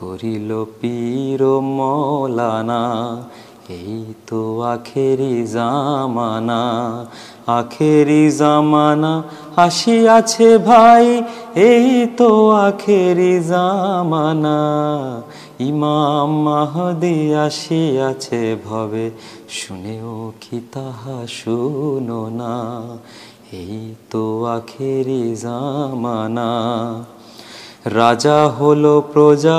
Speaker 8: করিল পীর মৌলানা, এই তো আখেরি জামানা আখেরি জামানা আসিয়াছে ভাই, এই তো আখেরি জামানা। ইমাম মাহদি আসিয়াছে ভবে, শুনেও কি তাহা শুনো না। এই তো আখেরি জামানা, রাজা হলো প্রজা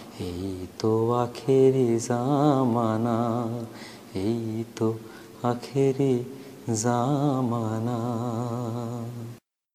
Speaker 8: এই তো আখেরি জামানা এই তো আখেরি জামানা।